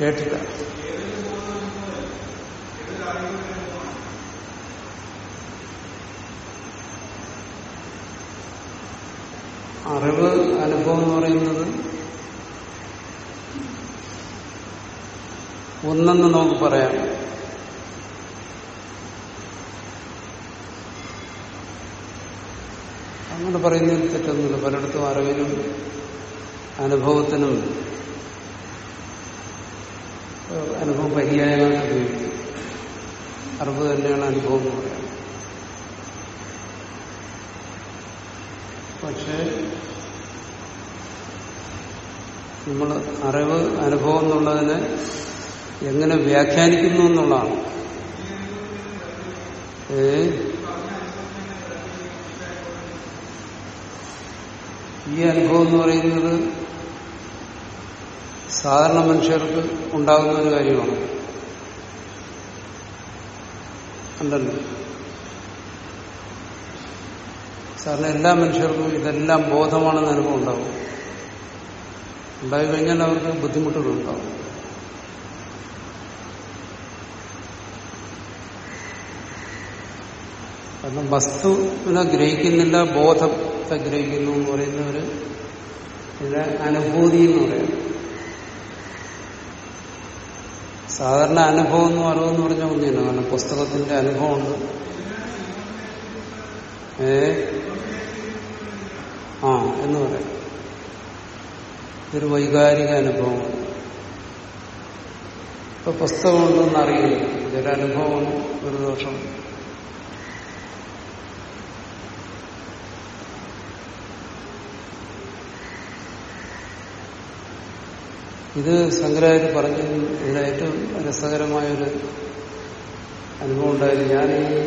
കേട്ടില്ല. അറിവ് അനുഭവം എന്ന് പറയുന്നത് ഒന്നെന്ന് നമുക്ക് പറയാം. അങ്ങനെ പറയുന്നതിൽ തെറ്റൊന്നുമില്ല. പലയിടത്തും അറിവിനും അനുഭവത്തിനും അനുഭവം പര്യായമായിട്ട് ഉപയോഗിക്കും. അറിവ് തന്നെയാണ് അനുഭവം എന്ന് പക്ഷേ നമ്മൾ അറിവ് അനുഭവം എന്നുള്ളതിനെ എങ്ങനെ വ്യാഖ്യാനിക്കുന്നു എന്നുള്ളതാണ്. ഏ? ഈ അനുഭവം എന്ന് പറയുന്നത് സാധാരണ മനുഷ്യർക്ക് ഉണ്ടാകുന്ന ഒരു കാര്യമാണ്. ഉണ്ടല്ലോ. സാറിന് എല്ലാ മനുഷ്യർക്കും ഇതെല്ലാം ബോധമാണെന്ന് അനുഭവം ഉണ്ടാവും ഉണ്ടായി കഴിഞ്ഞാൽ അവർക്ക് ബുദ്ധിമുട്ടുകളുണ്ടാവും കാരണം വസ്തുവിനെ ഗ്രഹിക്കുന്നില്ല ബോധത്തെ ഗ്രഹിക്കുന്നു എന്ന് പറയുന്നവര് ഇതിന്റെ അനുഭൂതി എന്ന് പറയാം. സാധാരണ അനുഭവം എന്ന് അറിവെന്ന് പറഞ്ഞ ഒന്നില്ല കാരണം പുസ്തകത്തിന്റെ അനുഭവമുണ്ട്. ഏ? ആ എന്ന് പറയാം. ഇതൊരു വൈകാരിക അനുഭവമാണ്. ഇപ്പൊ പുസ്തകമുണ്ടെന്ന് അറിയില്ല. ഇതൊരു അനുഭവമാണ് ഒരു ദോഷം. ഇത് ശങ്കരാചാര്യ പറഞ്ഞു ഇതിന് ഏറ്റവും രസകരമായൊരു അനുഭവം ഉണ്ടായിരുന്നു. ഞാൻ ഈ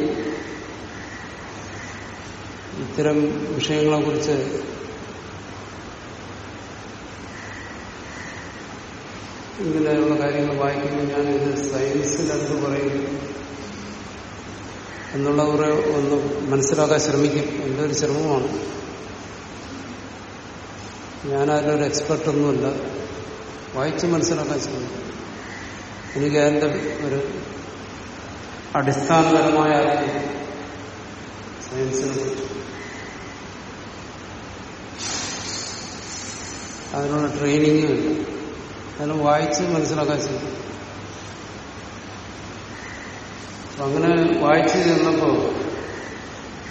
ഇത്തരം വിഷയങ്ങളെ കുറിച്ച് ഇങ്ങനെയുള്ള കാര്യങ്ങൾ വായിക്കുമ്പോൾ ഞാൻ ഇത് സയൻസിൽ എന്ത് പറയുന്നു എന്നുള്ള കുറെ ഒന്ന് മനസ്സിലാക്കാൻ ശ്രമിക്കും. എന്റെ ഒരു ശ്രമമാണ്. എക്സ്പെർട്ടൊന്നുമില്ല എക്സ്പെർട്ടൊന്നുമല്ല. വായിച്ച് മനസ്സിലാക്കാൻ ശ്രമിക്കും. എനിക്ക് അതിന്റെ ഒരു അടിസ്ഥാനപരമായ സയൻസിനെ കുറിച്ച്. അതിനുള്ള ട്രെയിനിങ്ങും ഇല്ല. അതിന് വായിച്ച് മനസ്സിലാക്കാൻ ശ്രമിക്കും. അങ്ങനെ വായിച്ചു ചെന്നപ്പോ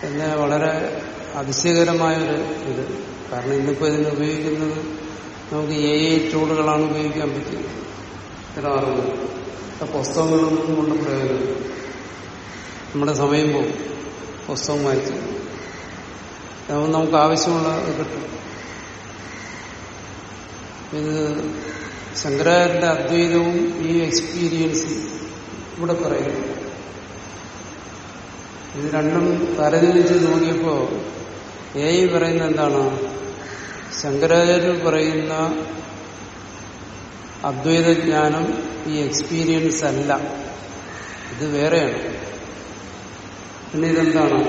എന്നെ വളരെ അതിശയകരമായൊരു ഇത്. കാരണം ഇന്നിപ്പോ ഇതിനെ ഉപയോഗിക്കുന്നത് നമുക്ക് ഏ ചൂടുകളാണ് ഉപയോഗിക്കാൻ പറ്റിയത്. ഇത്ര അറിവ്. പുസ്തകങ്ങളൊന്നും കൊണ്ട് പ്രയോജനം നമ്മുടെ സമയം പോകും. പുസ്തകം വായിച്ചു. അതാവുമ്പോൾ നമുക്ക് ആവശ്യമുള്ള കിട്ടും. ഇത് ശങ്കരാചാര്യന്റെ അദ്വൈതവും ഈ എക്സ്പീരിയൻസും ഇവിടെ പറയുന്നു. ഇത് രണ്ടും തരംതിരിച്ച് നോക്കിയപ്പോ എ ഐ പറയുന്ന എന്താണ്? ശങ്കരാചാര്യർ പറയുന്ന അദ്വൈതജ്ഞാനം ഈ എക്സ്പീരിയൻസ് അല്ല. ഇത് വേറെയാണ്. പിന്നെ ഇതെന്താണ്?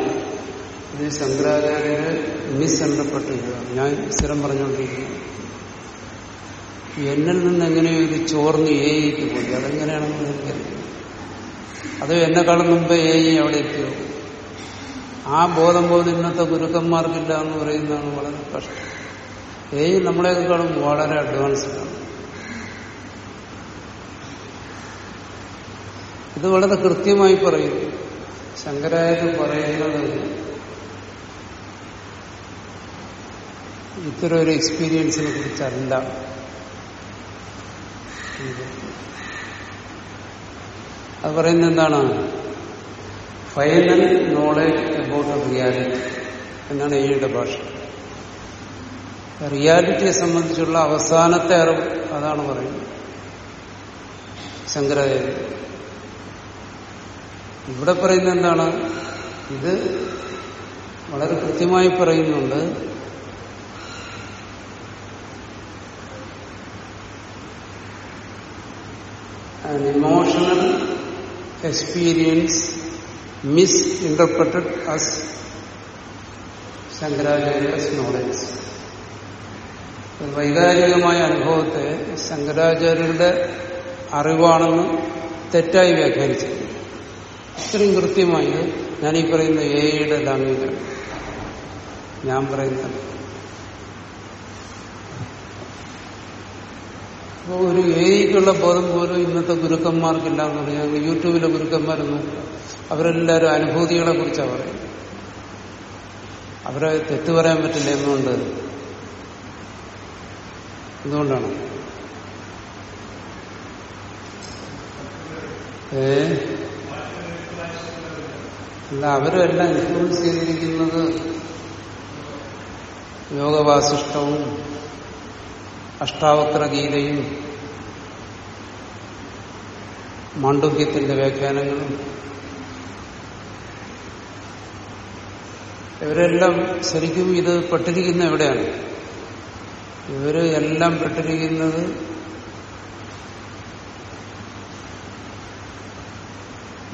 ഇത് ശങ്കരാചാര്യര് മിസ്അണ്ടർപ്പെട്ടിരിക്കുകയാണ് ഞാൻ സ്ഥിരം പറഞ്ഞുകൊണ്ടിരിക്കുന്നു. എന്നിൽ നിന്ന് എങ്ങനെയോ ഇത് ചോർന്ന് എ ഐക്ക് പോയി. അതെങ്ങനെയാണെന്ന് എനിക്കറിയില്ല. അത് എന്നെക്കാളും മുമ്പ് ഐ അവിടെ എത്തിയോ? ആ ബോധം പോലും ഇന്നത്തെ ഗുരുക്കന്മാർക്കില്ല എന്ന് പറയുന്നതാണ് വളരെ കഷ്ടം. എ നമ്മളെക്കാളും വളരെ അഡ്വാൻസ്ഡ് ആണ്. ഇത് വളരെ കൃത്യമായി പറയുന്നു ശങ്കരായാലും പറയുന്നത് ഇത്തരം ഒരു എക്സ്പീരിയൻസിനെ കുറിച്ചല്ല. അത് പറയുന്നത് എന്താണ്? ഫൈനൽ നോളജ് അബൌട്ട് റിയാലിറ്റി എന്നാണ് എയുടെ ഭാഷ. റിയാലിറ്റിയെ സംബന്ധിച്ചുള്ള അവസാനത്തെ അറിവ് അതാണ് പറയുന്നത്. ശങ്കരാചാര്യ ഇവിടെ പറയുന്നത് എന്താണ്? ഇത് വളരെ കൃത്യമായി പറയുന്നുണ്ട്. An emotional experience misinterpreted as Shankaracharya's knowledge വൈകാരികമായ അനുഭവത്തെ ശങ്കരാചാര്യരുടെ അറിവാണെന്ന് തെറ്റായി വ്യാഖ്യാനിച്ചിരിക്കുന്നു ഇത്രയും കൃത്യമായി ഞാൻ ഈ പറയുന്ന എയുടെ ലാംഗ്വേജ് ഞാൻ പറയുന്നത് അപ്പോൾ ഒരു എയ്ക്കുള്ള ബോധം പോലും ഇന്നത്തെ ഗുരുക്കന്മാർക്കില്ല എന്ന് യൂട്യൂബിലെ ഗുരുക്കന്മാരൊന്നും അവരെല്ലാവരും അനുഭൂതികളെ കുറിച്ചാണ് പറയുന്നത്. അവരെ തെറ്റു പറയാൻ പറ്റില്ല എന്നുകൊണ്ട് എന്തുകൊണ്ടാണ് ഏ? അല്ല അവരെല്ലാം ഇൻഫ്ലുവൻസ് ചെയ്തിരിക്കുന്നത് യോഗവാസിഷ്ടവും അഷ്ടാവക്ര ഗീതയും മാണ്ഡവ്യത്തിന്റെ വ്യാഖ്യാനങ്ങളും ഇവരെല്ലാം ശരിക്കും ഇത് പെട്ടിരിക്കുന്ന എവിടെയാണ്? ഇവർ എല്ലാം പെട്ടിരിക്കുന്നത്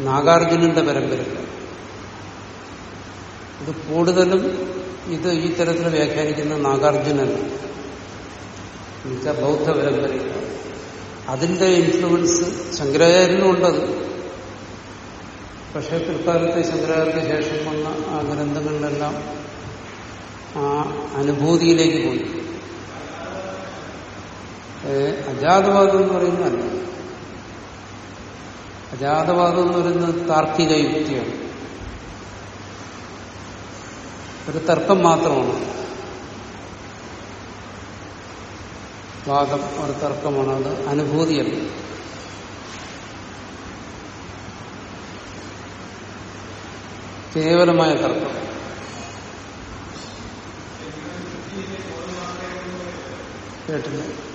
നാഗാർജുനന്റെ പരമ്പരയിലാണ്. ഇത് കൂടുതലും ഇത് ഈ തരത്തിൽ വ്യാഖ്യാനിക്കുന്ന നാഗാർജുനൻ എന്നുവെച്ചാൽ ബൗദ്ധ പരമ്പരയിലാണ്. അതിന്റെ ഇൻഫ്ലുവൻസ് ശങ്കരാചാര്യനും ഉണ്ടത്. പക്ഷെ പിൽക്കാലത്ത് ശങ്കരാചാര്യന് ശേഷം വന്ന ആ ഗ്രന്ഥങ്ങളിലെല്ലാം ആ അനുഭൂതിയിലേക്ക് പോയി. അജാതവാദം എന്ന് പറയുന്നതല്ല അജാതവാദം എന്ന് പറയുന്നത് താർക്കിക യുക്തിയാണ്. ഒരു തർക്കം മാത്രമാണ്. വാദം ഒരു തർക്കമാണ് അത് അനുഭൂതിയല്ല. കേവലമായ തർക്കം. കേട്ടില്ല.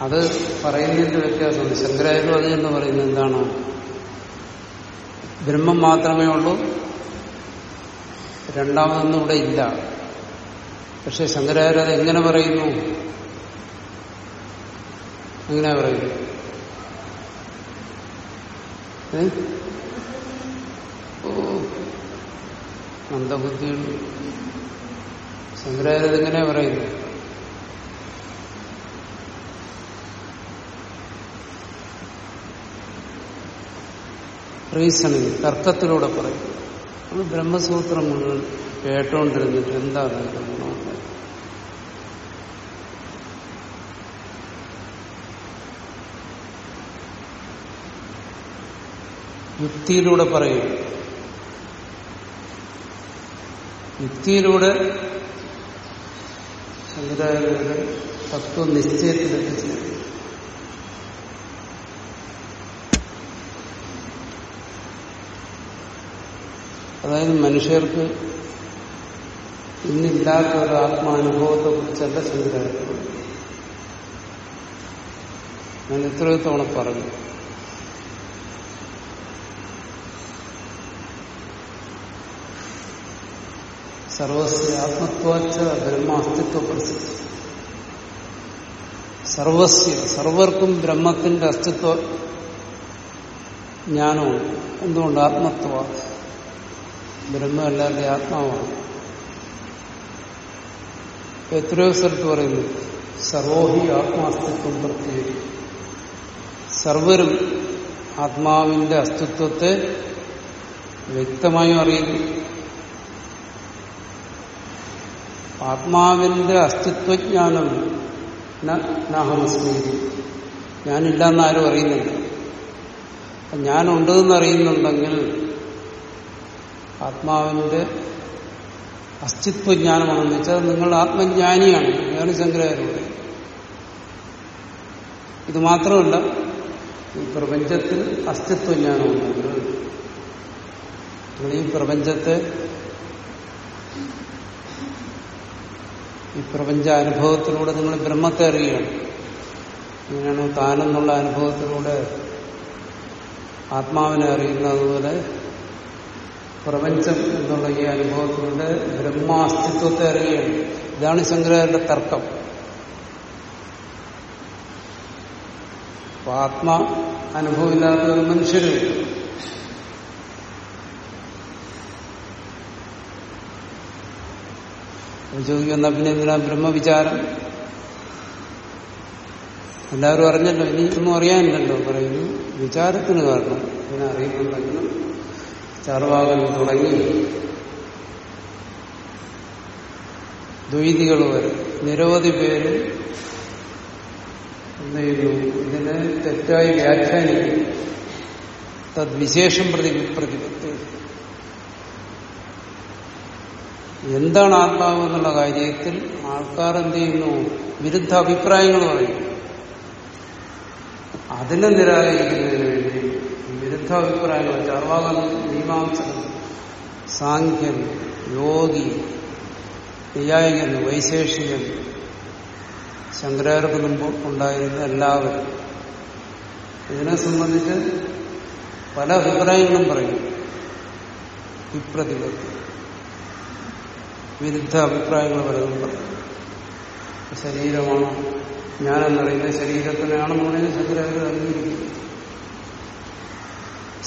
അത് പറയുന്നതിന്റെ വ്യത്യാസമുണ്ട്. ശങ്കരാചാര്യം അത് എന്ന് പറയുന്നത് എന്താണ്? ബ്രഹ്മം മാത്രമേ ഉള്ളൂ രണ്ടാമതൊന്നും ഇവിടെ ഇല്ല. പക്ഷെ ശങ്കരാചാര്യ അത് എങ്ങനെ പറയുന്നു? എങ്ങനെ പറയുന്നു മന്ദബുദ്ധിയുണ്ട്. ശങ്കരാചാര്യ ഇങ്ങനെ പറയുന്നു റീസണിങ് തർക്കത്തിലൂടെ പറയും. അത് ബ്രഹ്മസൂത്രം മുഴുവൻ കേട്ടോണ്ടിരുന്നിട്ട് എന്താണ് ഗുണമുള്ളത് യുക്തിയിലൂടെ പറയും. യുക്തിയിലൂടെ ശങ്കരാചാര്യരുടെ തത്വനിശ്ചയത്തിലെത്തിച്ചേരും അതായത് മനുഷ്യർക്ക് ഇന്നില്ലാത്ത ഒരു ആത്മാനുഭവത്തെ കുറിച്ചല്ല ശങ്കരാചാര്യം ഞാൻ എത്രയോ തവണ പറഞ്ഞു. സർവസ്യ ആത്മത്വാച്ച ബ്രഹ്മാസ്തിത്വ പ്രസിദ്ധി. സർവസ്യ സർവർക്കും ബ്രഹ്മത്തിന്റെ അസ്തിത്വ ജ്ഞാനവും എന്തുകൊണ്ട് ആത്മത്വ? ബ്രഹ്മം എല്ലാവരുടെ ആത്മാവാണ്. എത്രയോ സ്ഥലത്ത് പറയുന്നു സർവോഹി ആത്മാസ്തിത്വം പ്രത്യേകം. സർവരും ആത്മാവിന്റെ അസ്തിത്വത്തെ വ്യക്തമായും അറിയുന്നു. ആത്മാവിന്റെ അസ്തിത്വജ്ഞാനം നാഹമസ്മീതി ഞാനില്ലെന്ന് ആരും അറിയുന്നില്ല. ഞാനുണ്ടെന്ന് അറിയുന്നുണ്ടെങ്കിൽ ആത്മാവിന്റെ അസ്തിത്വജ്ഞാനമാണെന്ന് വെച്ചാൽ നിങ്ങൾ ആത്മജ്ഞാനിയാണ്. വേറെ ശങ്കരാചാര്യ ഇത് മാത്രമല്ല ഈ പ്രപഞ്ചത്തിൽ അസ്തിത്വജ്ഞാനമുണ്ടെങ്കിൽ നിങ്ങൾ ഈ പ്രപഞ്ചത്തെ ഈ പ്രപഞ്ച അനുഭവത്തിലൂടെ നിങ്ങൾ ബ്രഹ്മത്തെ അറിയുകയാണ് ഇങ്ങനെയാണോ താനെന്നുള്ള അനുഭവത്തിലൂടെ ആത്മാവിനെ അറിയുന്നതുപോലെ പ്രപഞ്ചം എന്നുള്ള ഈ അനുഭവത്തിലൂടെ ബ്രഹ്മാസ്തിത്വത്തെ അറിയുകയാണ്. ഇതാണ് ശങ്കരാചാര്യന്റെ തർക്കം. അപ്പൊ ആത്മാ അനുഭവമില്ലാത്ത ഒരു ചോദിക്കുന്ന പിന്നെ എന്തിനാ ബ്രഹ്മവിചാരം. എല്ലാവരും അറിഞ്ഞല്ലോ ഇനി ഒന്നും അറിയാനില്ലല്ലോ പറയുന്നു. വിചാരത്തിന് കാരണം ഇതിനെ അറിയുന്നുണ്ടെങ്കിലും ചാർവാകൻ തുടങ്ങി. ദ്വൈതികൾ വരെ. നിരവധി പേര് എന്ത് ചെയ്യുന്നു ഇതിനെ തെറ്റായി വ്യാഖ്യാനിക്കും തദ്വിശേഷം പ്രതി പ്രതിപത്തി എന്താണ് ആത്മാവ് എന്നുള്ള കാര്യത്തിൽ ആൾക്കാർ എന്ത് ചെയ്യുന്നു? വിരുദ്ധ അഭിപ്രായങ്ങൾ പറയും. അതിനെ നിരാകരിക്കുന്നതിന് വേണ്ടി വിരുദ്ധ അഭിപ്രായങ്ങൾ ചർവാകൻ മീമാംസകൻ സാഖ്യൻ യോഗി നൈയായികൻ വൈശേഷികൻ ശങ്കരാചാര്യർക്ക് മുമ്പ് ഉണ്ടായിരുന്ന എല്ലാവരും ഇതിനെ സംബന്ധിച്ച് പല അഭിപ്രായങ്ങളും പറയും. വിപ്രതിപത്തി വിരുദ്ധ അഭിപ്രായങ്ങൾ പറയും ശരീരമാണ്? ഞാനെന്നറിയുന്ന ശരീരത്തിനാണെന്ന് പറയുന്നത് ശങ്കരാചാര്യ അംഗീകരിക്കുന്നു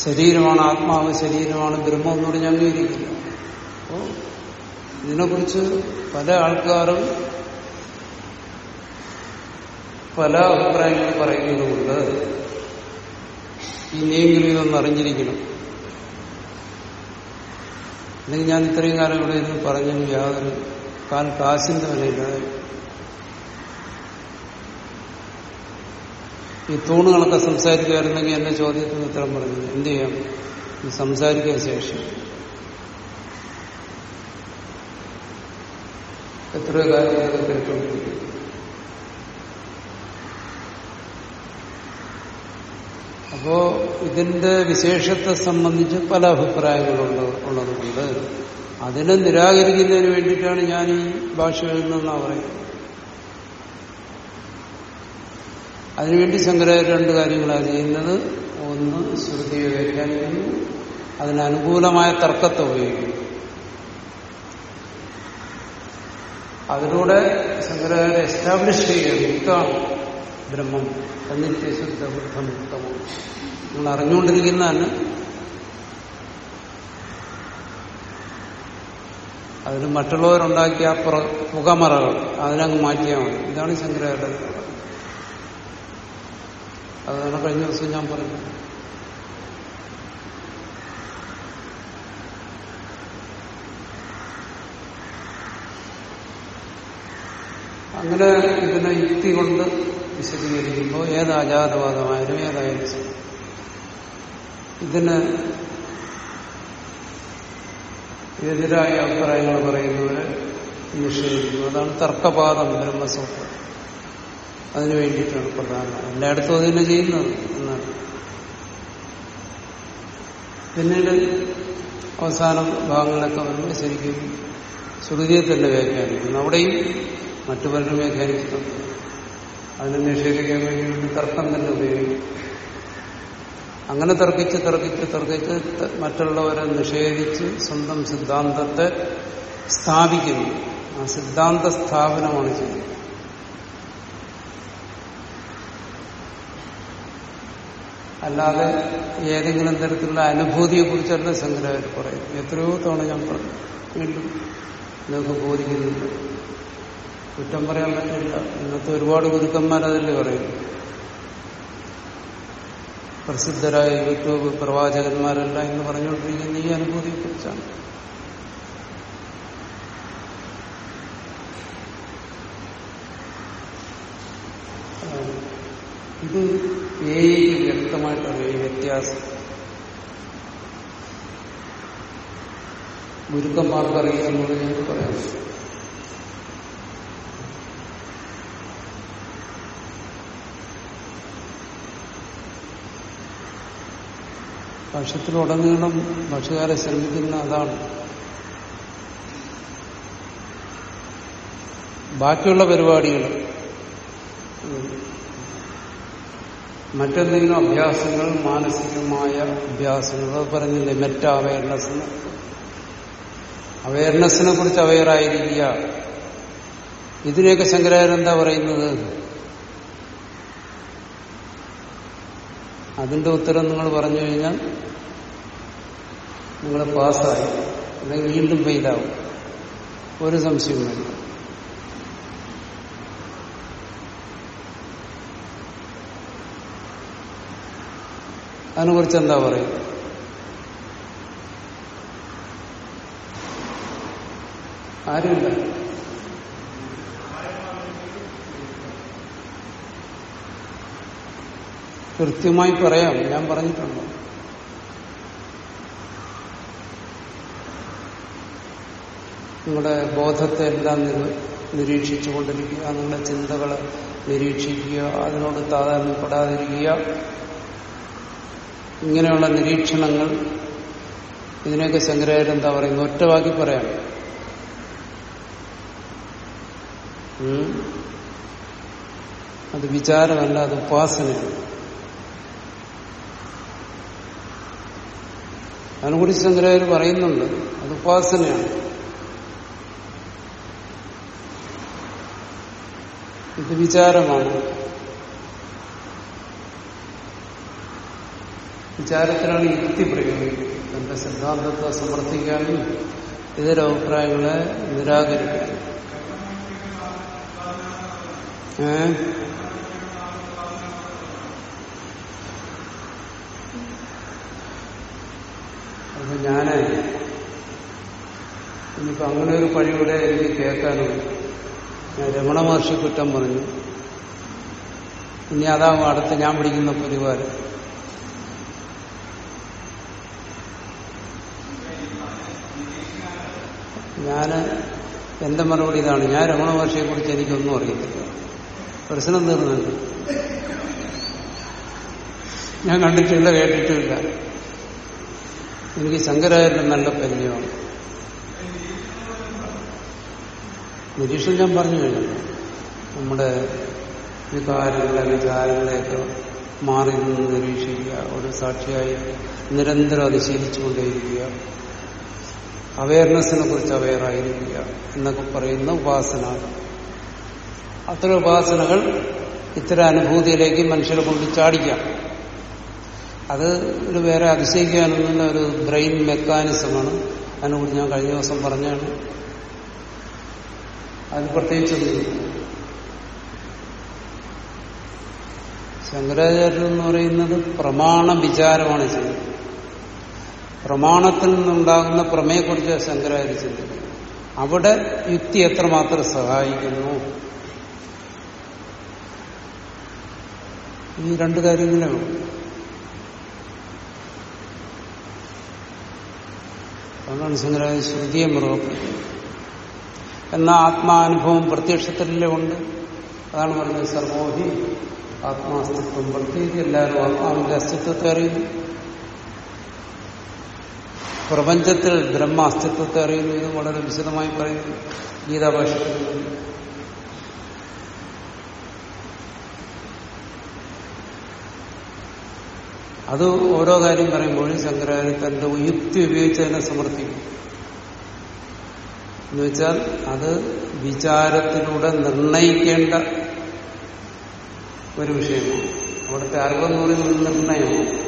ശരീരമാണ് ആത്മാവ് ശരീരമാണ് ബ്രഹ്മം എന്ന് പറഞ്ഞ് അംഗീകരിക്കില്ല. അപ്പോ ഇതിനെക്കുറിച്ച് പല ആൾക്കാരും പല അഭിപ്രായങ്ങൾ പറയുന്നതുകൊണ്ട് ഇനിയെങ്കിലും ഇതൊന്ന് അറിഞ്ഞിരിക്കണം അല്ലെങ്കിൽ ഞാൻ ഇത്രയും കാലം ഇവിടെ ഇരുന്ന് പറഞ്ഞു യാതൊരു കാൽ കാശിന്റെ വിലയില്ലാതെ ഈ തൂണുകളൊക്കെ സംസാരിക്കുമായിരുന്നെങ്കിൽ എന്റെ ചോദ്യത്തിന് ഉത്തരം പറഞ്ഞു. എന്ത് ചെയ്യാം? ഇത് സംസാരിക്കാൻ ശേഷം. എത്രയോ കാര്യങ്ങളൊക്കെ കേട്ടുകൊണ്ടിരിക്കുന്നു അപ്പോ ഇതിന്റെ വിശേഷത്തെ സംബന്ധിച്ച് പല അഭിപ്രായങ്ങളുണ്ട് ഉള്ളതുകൊണ്ട് അതിനെ നിരാകരിക്കുന്നതിന് വേണ്ടിയിട്ടാണ് ഞാൻ ഈ ഭാഷ എഴുതുന്നതെന്നാണ് പറയുന്നത്. അതിനുവേണ്ടി ശങ്കരാചാര്യ രണ്ട് കാര്യങ്ങളാണ് ചെയ്യുന്നത്. ഒന്ന് ശ്രുതിയെ വ്യാഖ്യാനിക്കുന്നു. അതിനനുകൂലമായ തർക്കത്തെ ഉപയോഗിക്കുന്നു. അതിലൂടെ ശങ്കരാചാര്യ എസ്റ്റാബ്ലിഷ് ചെയ്യുക ബ്രഹ്മം. തന്നിത്യശുദ്ധ ബുദ്ധമുക്തമാണ് നിങ്ങൾ അറിഞ്ഞുകൊണ്ടിരിക്കുന്നതാണ്. അതിന് മറ്റുള്ളവരുണ്ടാക്കിയ പുകമറകൾ അതിനങ്ങ് മാറ്റിയാൽ മതി. ഇതാണ് ശങ്കരാചാര്യ അതാണ് കഴിഞ്ഞ ദിവസം ഞാൻ പറഞ്ഞു അങ്ങനെ ഇതിനെ യുക്തി കൊണ്ട് വിശദീകരിക്കുമ്പോൾ ഏത് അജാതവാദമായാലും ഏതായാലും ശരി. ഇതിന് എതിരായ അഭിപ്രായങ്ങൾ പറയുന്നവരെ നിഷേധിക്കുന്നു അതാണ് തർക്കപാദം ബ്രഹ്മസൂത്രം. അതിനു വേണ്ടിയിട്ടാണ് പ്രധാനം. എല്ലായിടത്തും അത് തന്നെ ചെയ്യുന്നത് എന്നാണ്. പിന്നീട് അവസാന ഭാഗങ്ങളിലൊക്കെ വരുമ്പോൾ ശരിക്കും ശ്രുതിയെ തന്നെ വ്യാഖ്യാനിക്കുന്നു. അവിടെയും മറ്റു പലരും വ്യാഖ്യാനിച്ചിട്ടുണ്ട്. അതിനെ നിഷേധിക്കാൻ വേണ്ടി തർക്കം തന്നെ ഉപയോഗിക്കും. അങ്ങനെ തർക്കിച്ച് തർക്കിച്ച് തർക്കിച്ച് മറ്റുള്ളവരെ നിഷേധിച്ച് സ്വന്തം സിദ്ധാന്തത്തെ സ്ഥാപിക്കുന്നു. ആ സിദ്ധാന്ത സ്ഥാപനമാണ് ചെയ്യുന്നത്. അല്ലാതെ ഏതെങ്കിലും തരത്തിലുള്ള അനുഭൂതിയെ കുറിച്ചല്ല ശങ്കരാചാര്യ പറയും എത്രയോ തവണ ഞാൻ പറഞ്ഞു. വീണ്ടും നിങ്ങൾക്ക് ബോധിക്കുന്നില്ല കുറ്റം പറയാൻ പറ്റില്ല. ഇന്നത്തെ ഒരുപാട് ഗുരുക്കന്മാരതല്ലേ പറയും പ്രസിദ്ധരായ യൂട്യൂബ് പ്രവാചകന്മാരെല്ലാം ഇന്ന് പറഞ്ഞുകൊണ്ടിരിക്കുന്ന ഈ അനുഭൂതിയെ കുറിച്ചാണ് ഇത് ഏക്ക് വ്യക്തമായിട്ടറിയാം ഈ വ്യത്യാസം. ഗുരുക്കന്മാർക്കറിയാമെന്നത് ഞാൻ പറയാം. ഭാഷ്യത്തിലുടനീളം ഭാഷകാരെ ശ്രമിക്കുന്ന അതാണ്. ബാക്കിയുള്ള പരിപാടികൾ മറ്റെന്തെങ്കിലും അഭ്യാസങ്ങൾ മാനസികമായ അഭ്യാസങ്ങൾ അത് പറഞ്ഞില്ലേ മെറ്റ അവയർനെസ് അവയർനെസ്സിനെ കുറിച്ച് അവയറായിരിക്കുക ഇതിനെയൊക്കെ ശങ്കരാചാര്യ എന്താ പറയുന്നത്? അതിന്റെ ഉത്തരം നിങ്ങൾ പറഞ്ഞു കഴിഞ്ഞാൽ നിങ്ങൾ പാസ്സായി. അല്ലെങ്കിൽ വീണ്ടും ഫെയിലാവും. ഒരു സംശയവുമില്ല അതിനെക്കുറിച്ച് എന്താ പറയും ആരുമില്ല. കൃത്യമായി പറയാം. ഞാൻ പറഞ്ഞിട്ടുണ്ടോ. നിങ്ങളുടെ ബോധത്തെ എല്ലാം നിരീക്ഷിച്ചു കൊണ്ടിരിക്കുക നിങ്ങളുടെ ചിന്തകളെ നിരീക്ഷിക്കുക അതിനോട് താതാത്മ്യപ്പെടാതിരിക്കുക. ഇങ്ങനെയുള്ള നിരീക്ഷണങ്ങൾ ഇതിനെയൊക്കെ ശങ്കരാചാര്യ എന്താ പറയുന്നത്? ഒറ്റവാക്കി പറയാം. അത് വിചാരമല്ല അത് ഉപാസനയാണ്. അതിനെക്കുറിച്ച് ശങ്കരാചാര്യ പറയുന്നുണ്ട്. അത് ഉപാസനയാണ്. ഇത് വിചാരമാണ്. വിചാരത്തിലാണ് യുക്തി പ്രയോഗിക്കുന്നത് തന്റെ സിദ്ധാന്തത്തെ സമർത്ഥിക്കാനും ഇതര അഭിപ്രായങ്ങളെ നിരാകരിക്കാനും അപ്പൊ ഞാൻ ഇനിയിപ്പോ അങ്ങനെ ഒരു പഴിയുടെ എനിക്ക് കേൾക്കാനുണ്ട്. രമണ മഹർഷി കുറ്റം പറഞ്ഞു. ഇനി അതാവും അടുത്ത് ഞാൻ പിടിക്കുന്ന പ്രതിവാരം. ഞാൻ എന്റെ മറുപടി ഇതാണ്. ഞാൻ രമണ മഹർഷിയെ കുറിച്ച് എനിക്കൊന്നും അറിയത്തില്ല. പ്രശ്നം തീർന്നുണ്ട് ഞാൻ കണ്ടിട്ടില്ല കേട്ടിട്ടില്ല. എനിക്ക് ശങ്കരാചാര്യൻ നല്ല പരിചയമാണ് നിരീക്ഷണം ഞാൻ പറഞ്ഞു കഴിഞ്ഞു. നമ്മുടെ വികാരങ്ങളെ വിചാരങ്ങളെയൊക്കെ മാറി നിന്ന് നിരീക്ഷിക്കുക ഒരു സാക്ഷിയായി നിരന്തരം അത് ശീലിച്ചുകൊണ്ടേയിരിക്കുക. അവയർനെസ്സിനെ കുറിച്ച് അവയറായിരിക്കുക എന്നൊക്കെ പറയുന്ന ഉപാസന. അത്തരം ഉപാസനകൾ ഇത്തരം അനുഭൂതിയിലേക്ക് മനുഷ്യരെ കൊണ്ട് ചാടിക്കാം. അത് ഒരു വേറെ അതിശയിക്കാനൊന്നുള്ള ഒരു ബ്രെയിൻ മെക്കാനിസമാണ്. അതിനെക്കുറിച്ച് ഞാൻ കഴിഞ്ഞ ദിവസം പറഞ്ഞാണ്. അത് പ്രത്യേകിച്ചൊന്നുമില്ല ശങ്കരാചാര്യൻ എന്ന് പറയുന്നത് പ്രമാണ വിചാരമാണ് ചെയ്യുന്നത്. പ്രമാണത്തിൽ നിന്നുണ്ടാകുന്ന പ്രമേയെക്കുറിച്ച് ശങ്കരാചാര്യ ചിന്തിക്കുന്നത്. അവിടെ യുക്തി എത്രമാത്രം സഹായിക്കുന്നു? ഈ രണ്ട് കാര്യങ്ങളേ ഉള്ളൂ. അതുകൊണ്ടാണ് ശങ്കരാചാര്യ ശ്രുതിയെ മുറുകപ്പെടുത്തുന്നത് എന്ന ആത്മാനുഭവം പ്രത്യക്ഷത്തിലേ ഉണ്ട് അതാണ് പറഞ്ഞത് സർവോഹി ആത്മാസ്തിത്വം. പ്രത്യേകിച്ച് എല്ലാവരും ആത്മാവിന്റെ അസ്തിത്വത്തെ അറിയുന്നു. പ്രപഞ്ചത്തിൽ ബ്രഹ്മ അസ്തിത്വത്തെ അറിയുന്നു. ഇത് വളരെ വിശദമായി പറയുന്നു. ഗീതാഭാഷത്തിൽ അത് ഓരോ കാര്യം പറയുമ്പോഴും ശങ്കരാചാര്യ തന്റെ യുക്തി ഉപയോഗിച്ച് അതിനെ സമർത്ഥിക്കും എന്നുവെച്ചാൽ അത് വിചാരത്തിലൂടെ നിർണയിക്കേണ്ട ഒരു വിഷയമാണ്. അവിടുത്തെ അറിവെന്ന് പറയുന്നത് നിർണയമാണ്.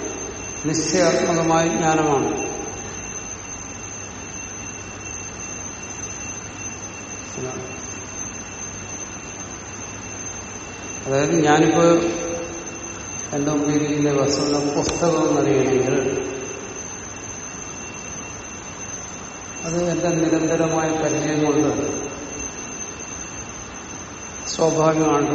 നിശ്ചയാത്മകമായ ജ്ഞാനമാണ്. അതായത് ഞാനിപ്പോ എന്റെ മുമ്പിലിരിക്കുന്ന വസ്തുത പുസ്തകം എന്നറിയണമെങ്കിൽ അത് എന്റെ നിരന്തരമായ പരിചയം കൊണ്ട് സ്വാഭാവികമാണ്.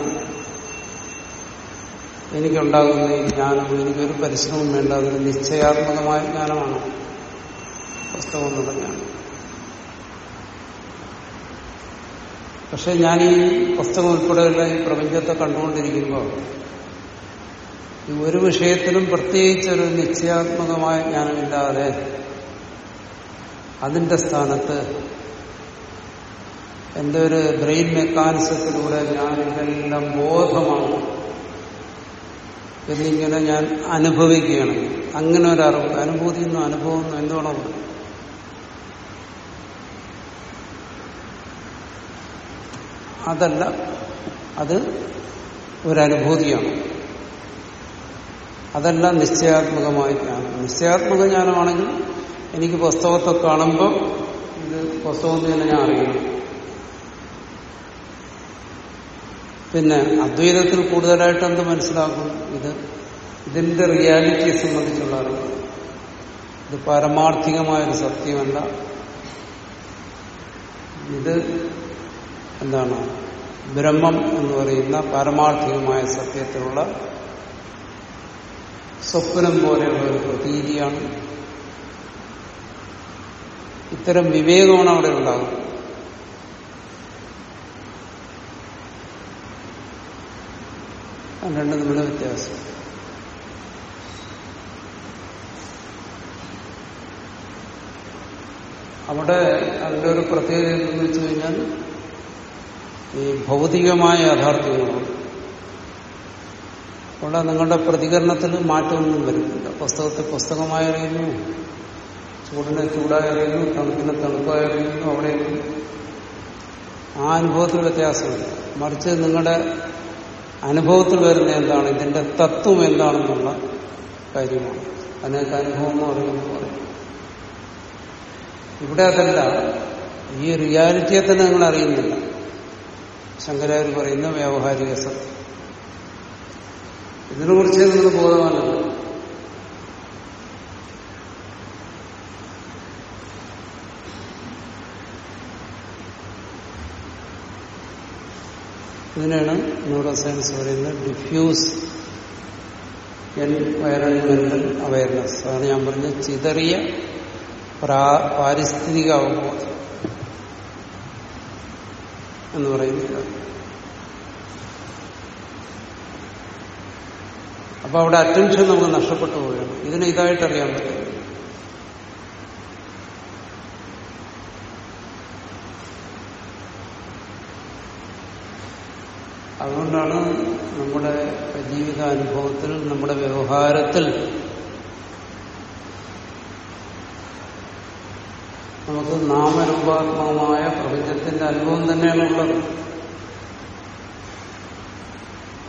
എനിക്കുണ്ടാകുന്ന ഈ ജ്ഞാനം എനിക്കൊരു പരിശ്രമം വേണ്ട അതൊരു നിശ്ചയാത്മകമായ ജ്ഞാനമാണ് പുസ്തകം ജ്ഞാനം പക്ഷെ ഞാൻ ഈ പുസ്തകം ഉൾപ്പെടെയുള്ള ഈ പ്രപഞ്ചത്തെ കണ്ടുകൊണ്ടിരിക്കുമ്പോൾ ഒരു വിഷയത്തിലും പ്രത്യേകിച്ചൊരു നിശ്ചയാത്മകമായ ജ്ഞാനമില്ലാതെ അതിന്റെ സ്ഥാനത്ത് എന്റെ ഒരു ബ്രെയിൻ മെക്കാനിസത്തിലൂടെ ഞാൻ ഇതെല്ലാം ബോധമാണ്. എന്നിങ്ങനെ ഞാൻ അനുഭവിക്കുകയാണ്. അങ്ങനെ ഒരു അറിവ് അനുഭൂതി എന്നും അനുഭവം എന്നും എന്തുകൊണ്ടോ അതല്ല അത് ഒരനുഭൂതിയാണ്. അതല്ല നിശ്ചയാത്മകമായ ജ്ഞാനം നിശ്ചയാത്മക ജ്ഞാനമാണെങ്കിൽ എനിക്ക് പുസ്തകത്തെ കാണുമ്പോൾ ഇത് പുസ്തകം തന്നെ ഞാൻ അറിയണം പിന്നെ അദ്വൈതത്തിൽ കൂടുതലായിട്ട് എന്ത് മനസ്സിലാക്കും? ഇത് ഇതിന്റെ റിയാലിറ്റിയെ സംബന്ധിച്ചുള്ള അറിവ് ഇത് പാരമാർത്ഥികമായൊരു സത്യമല്ല. ഇത് എന്താണ്? ബ്രഹ്മം എന്ന് പറയുന്ന പാരമാർത്ഥികമായ സത്യത്തിലുള്ള സ്വപ്നം പോലെയുള്ള ഒരു പ്രതീതിയാണ്. ഇത്തരം വിവേകമാണ് അവിടെ ഉണ്ടാകുന്നത്. രണ്ടും തമ്മിലുള്ള വ്യത്യാസം. അവിടെ അതിന്റെ ഒരു പ്രത്യേകത എന്തെന്ന് വെച്ച് കഴിഞ്ഞാൽ ഈ ഭൗതികമായ യാഥാർത്ഥ്യങ്ങളാണ്. അവിടെ നിങ്ങളുടെ പ്രതികരണത്തിൽ മാറ്റമൊന്നും വരുന്നില്ല. പുസ്തകത്തെ പുസ്തകമായി അറിയുന്നു. ചൂടിനെ ചൂടായി അറിയുന്നു തണുപ്പിനെ തണുപ്പായി അറിയുന്നു അവിടെ ആ അനുഭവത്തിൽ വ്യത്യാസമില്ല മറിച്ച് നിങ്ങളുടെ അനുഭവത്തിൽ വരുന്ന എന്താണ്? ഇതിന്റെ തത്വം എന്താണെന്നുള്ള കാര്യമാണ്. അതിനൊക്കെ അനുഭവം എന്ന് പറയുന്നത് പറയും ഇവിടെ അതല്ല. ഈ റിയാലിറ്റിയെ തന്നെ നിങ്ങൾ അറിയുന്നില്ല. ശങ്കരാചാര്യ പറയുന്ന വ്യാവഹാരിക സത്യം. ഇതിനെക്കുറിച്ച് നിങ്ങൾ ബോധവാനല്ല ഇതിനാണ് ന്യൂറോ സയൻസ് പറയുന്നത് ഡിഫ്യൂസ് എൻവയറൺമെന്റൽ അവയർനെസ് അതാണ് ഞാൻ പറഞ്ഞ ചിതറിയ പ്രാ- പാരിസ്ഥിതിക അവബോധം എന്ന് പറയുന്നത് അപ്പൊ അവിടെ അറ്റൻഷൻ നമുക്ക് നഷ്ടപ്പെട്ടു പോവുകയാണ്. ഇതിനെ ഇതായിട്ട് അറിയാൻ പറ്റില്ല അതുകൊണ്ടാണ് നമ്മുടെ ജീവിതാനുഭവത്തിൽ നമ്മുടെ വ്യവഹാരത്തിൽ നമുക്ക് നാമരൂപാത്മകമായ പ്രപഞ്ചത്തിന്റെ അനുഭവം തന്നെയാണ് ഉള്ളത്.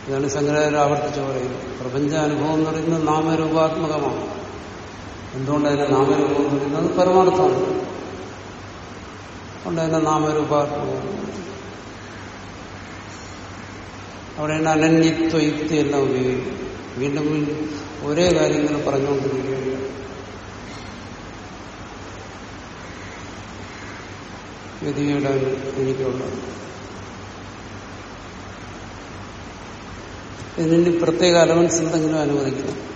ഇതാണ് ശങ്കരാചാര്യ ആവർത്തിച്ച് പറയുന്നത്. പ്രപഞ്ചാനുഭവം എന്ന് പറയുന്നത് നാമരൂപാത്മകമാണ്. എന്തുകൊണ്ട് അതിന്റെ നാമരൂപം എന്ന് പറയുന്നത്? പരമാർത്ഥമാണ്. അതുകൊണ്ട് അതിന്റെ നാമരൂപാത്മകമാണ് അവിടെയാണ് അനന്യത്വ യുക്തി എല്ലാം ഉപയോഗിക്കും വീണ്ടും വീണ്ടും ഒരേ കാര്യങ്ങൾ പറഞ്ഞുകൊണ്ടിരിക്കുകയാണ്. ഗതികേടാൻ എനിക്കുള്ളത്. ഇതിന് പ്രത്യേക അലവൻസ് എന്തെങ്കിലും അനുവദിക്കണം?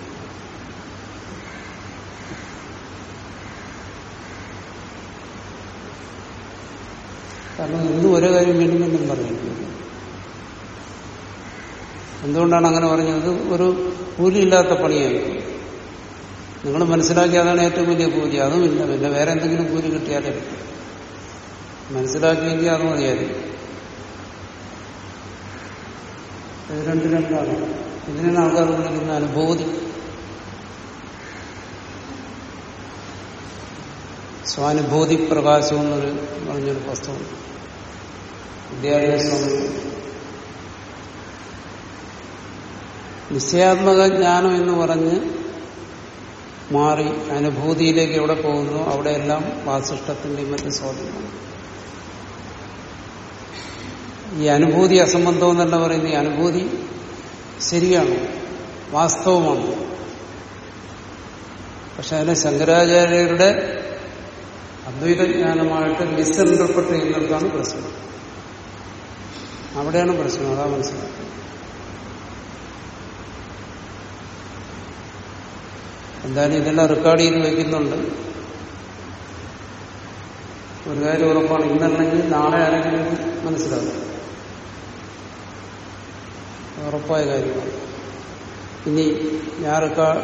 കാരണം ഇന്നും ഒരേ കാര്യം വീണ്ടും വീണ്ടും പറയുന്നു എന്തുകൊണ്ടാണ് അങ്ങനെ പറഞ്ഞത്? ഒരു കൂലിയില്ലാത്ത പണിയായി നിങ്ങൾ മനസ്സിലാക്കി അതാണ് ഏറ്റവും വലിയ കൂലി. അതുമില്ല പിന്നെ വേറെ എന്തെങ്കിലും കൂലി കിട്ടിയാലേ മനസ്സിലാക്കിയെങ്കിൽ അത് മതിയായിരുന്നു ഇത് രണ്ട് രണ്ടാണ്. ഇതിനാണ് ആൾക്കാർ വിളിക്കുന്ന അനുഭൂതി. സ്വാനുഭൂതി പ്രകാശം എന്നൊരു പറഞ്ഞൊരു പുസ്തകം. വിദ്യാലയ നിശ്ചയാത്മക ജ്ഞാനം എന്ന് പറഞ്ഞ് മാറി അനുഭൂതിയിലേക്ക് എവിടെ പോകുന്നു അവിടെയെല്ലാം വാസിഷ്ടത്തിന്റെയും മറ്റും സ്വാധീനമാണ് ഈ അനുഭൂതി അസംബന്ധം എന്നല്ല പറയുന്നത് ഈ അനുഭൂതി ശരിയാണ് വാസ്തവമാണ്. പക്ഷെ അതിനെ ശങ്കരാചാര്യരുടെ അദ്വൈതജ്ഞാനമായിട്ട് മിസ്ഇന്റർപ്രറ്റ് ചെയ്യുന്നിടത്താണ് പ്രശ്നം. അവിടെയാണ് പ്രശ്നം അതാ മനസ്സിലാക്കുന്നത്. എന്തായാലും ഇതെല്ലാം റെക്കോർഡ് ചെയ്ത് വെക്കുന്നുണ്ട്. ഒരു കാര്യം ഉറപ്പാണ് ഇന്നല്ലെങ്കിൽ നാളെ ആരെങ്കിലും മനസ്സിലാക്കും ഉറപ്പായ കാര്യമാണ്. ഇനി ഞാൻ റെക്കോർഡ്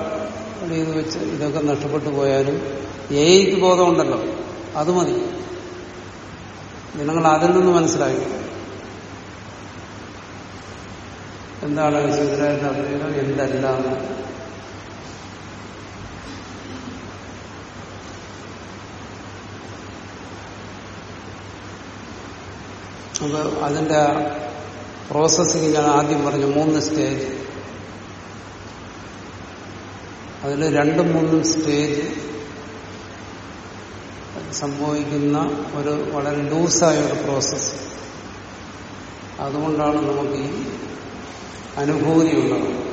ചെയ്ത് വെച്ച് ഇതൊക്കെ നഷ്ടപ്പെട്ടു പോയാലും ഏയ്ക്ക് ബോധമുണ്ടല്ലോ അത് മതി. ജനങ്ങൾ അതിൽ നിന്ന് മനസ്സിലാക്കി എന്താണ് ശിവരാജന്റെ അഭിനയം എന്തല്ല അപ്പൊ അതിന്റെ പ്രോസസ്സിംഗ് ഞാൻ ആദ്യം പറഞ്ഞു മൂന്ന് സ്റ്റേജ്. അതിൽ രണ്ടും മൂന്നും സ്റ്റേജ് സംഭവിക്കുന്ന ഒരു വളരെ ലൂസായ ഒരു പ്രോസസ്സ്. അതുകൊണ്ടാണ് നമുക്ക് ഈ അനുഭൂതി ഉണ്ടാകുന്നത്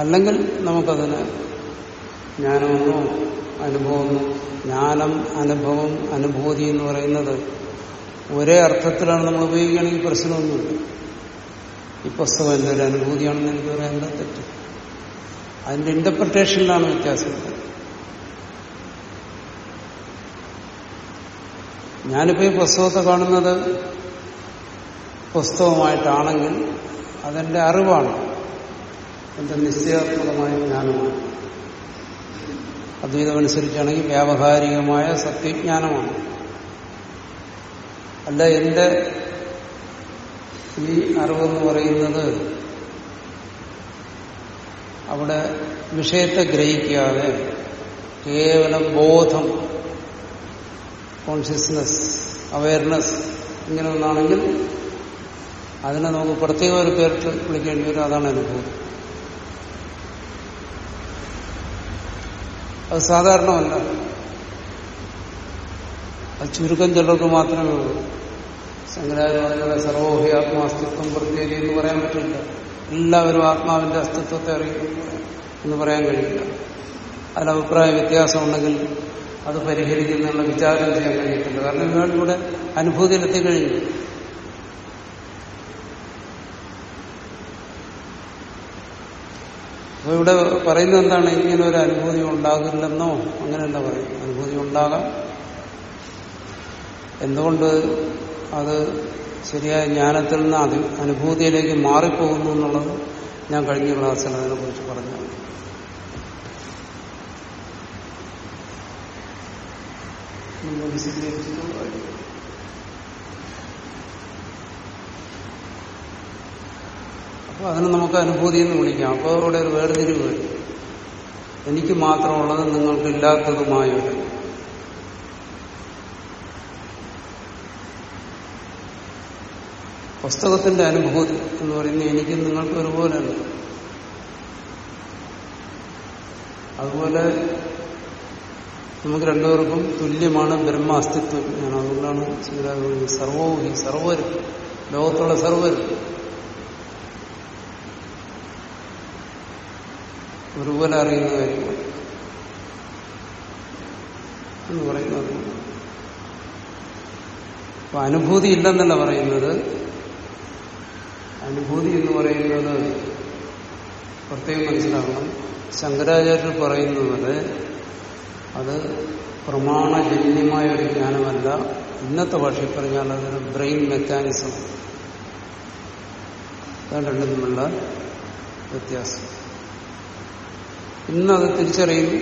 അല്ലെങ്കിൽ നമുക്കതിന് ജ്ഞാനമെന്നോ അനുഭവമെന്നോ ജ്ഞാനം അനുഭവം അനുഭൂതി എന്ന് പറയുന്നത് ഒരേ അർത്ഥത്തിലാണ് നമ്മൾ ഉപയോഗിക്കുകയാണെങ്കിൽ പ്രശ്നമൊന്നുമില്ല. ഈ പുസ്തകം എന്റെ ഒരു അനുഭൂതിയാണെന്ന് എനിക്ക് പറയാൻ എന്താ തെറ്റ്. അതിന്റെ ഇന്റർപ്രിട്ടേഷനിലാണ് വ്യത്യാസം. ഞാനിപ്പോ ഈ പുസ്തകത്തെ കാണുന്നത് പുസ്തകമായിട്ടാണെങ്കിൽ അതെന്റെ അറിവാണ്. എന്റെ നിശ്ചയാത്മകമായ ജ്ഞാനമാണ്. അദ്വൈതമനുസരിച്ചാണെങ്കിൽ വ്യാവഹാരികമായ സത്യജ്ഞാനമാണ്. അല്ല എന്റെ ഈ അറിവെന്ന് പറയുന്നത് അവിടെ വിഷയത്തെ ഗ്രഹിക്കാതെ കേവലം ബോധം കോൺഷ്യസ്നസ് അവയർനെസ് ഇങ്ങനെ ഒന്നാണെങ്കിൽ അതിനെ നമുക്ക് പ്രത്യേക ഒരു പേരിട്ട് വിളിക്കേണ്ടി വരും. അതാണ് അനുഭവം. അത് സാധാരണമല്ല. അത് ചുരുക്കം ചിലർക്ക് മാത്രമേ ഉള്ളൂ. ശങ്കരാചാര്യ സർവോഹി ആത്മാസ്തിത്വം പ്രത്യേകി എന്ന് പറയാൻ പറ്റില്ല. എല്ലാവരും ആത്മാവിന്റെ അസ്തിത്വത്തെ അറിയും എന്ന് പറയാൻ കഴിയില്ല. അതിൽ അഭിപ്രായ വ്യത്യാസം ഉണ്ടെങ്കിൽ അത് പരിഹരിക്കുന്നുള്ള വിചാരം ചെയ്യാൻ കഴിയത്തില്ല. കാരണം ഇവരുടെ അനുഭൂതിയിലെത്തി അനുഭൂതിയിലെത്തിക്കഴിഞ്ഞു അപ്പൊ ഇവിടെ പറയുന്നത് എന്താണ്? ഇങ്ങനെ ഒരു അനുഭൂതി ഉണ്ടാകില്ലെന്നോ? അങ്ങനെ എന്താ പറയും അനുഭൂതി ഉണ്ടാകാം. എന്തുകൊണ്ട് അത് ശരിയായ ജ്ഞാനത്തിൽ നിന്ന് അതി അനുഭൂതിയിലേക്ക് മാറിപ്പോകുന്നു എന്നുള്ളത് ഞാൻ കഴിഞ്ഞ ക്ലാസ്സിൽ അതിനെക്കുറിച്ച് പറഞ്ഞു വിശദീകരിച്ചിട്ടുള്ളതായിരിക്കും അപ്പൊ അതിന് നമുക്ക് അനുഭൂതി എന്ന് വിളിക്കാം. അപ്പോൾ അവിടെ ഒരു വേർതിരിവ് വരും. എനിക്ക് മാത്രമുള്ളത് നിങ്ങൾക്കില്ലാത്തതുമായൊരു പുസ്തകത്തിന്റെ അനുഭൂതി എന്ന് പറയുന്നത് എനിക്കും നിങ്ങൾക്ക് ഒരുപോലെ അതുപോലെ നമുക്ക് രണ്ടുപേർക്കും തുല്യമാണ് ബ്രഹ്മ അസ്തിത്വം ഞാൻ അതുകൊണ്ടാണ് സർവവും സർവരും ലോകത്തുള്ള സർവരും ഒരുപോലെ അറിയുന്ന കാര്യമാണ് എന്ന് പറയുന്നത് അപ്പൊ അനുഭൂതി ഇല്ലെന്നല്ല പറയുന്നത്. അനുഭൂതി എന്ന് പറയുന്നത് പ്രത്യേകം മനസ്സിലാക്കണം. ശങ്കരാചാര്യർ പറയുന്നത് അത് പ്രമാണജന്യമായ ഒരു ജ്ഞാനമല്ല. ഇന്നത്തെ ഭാഷയിൽ പറഞ്ഞാൽ അതൊരു ബ്രെയിൻ മെക്കാനിസം. രണ്ടും തമ്മിലുള്ള വ്യത്യാസം. ഇന്നത് തിരിച്ചറിയുന്നു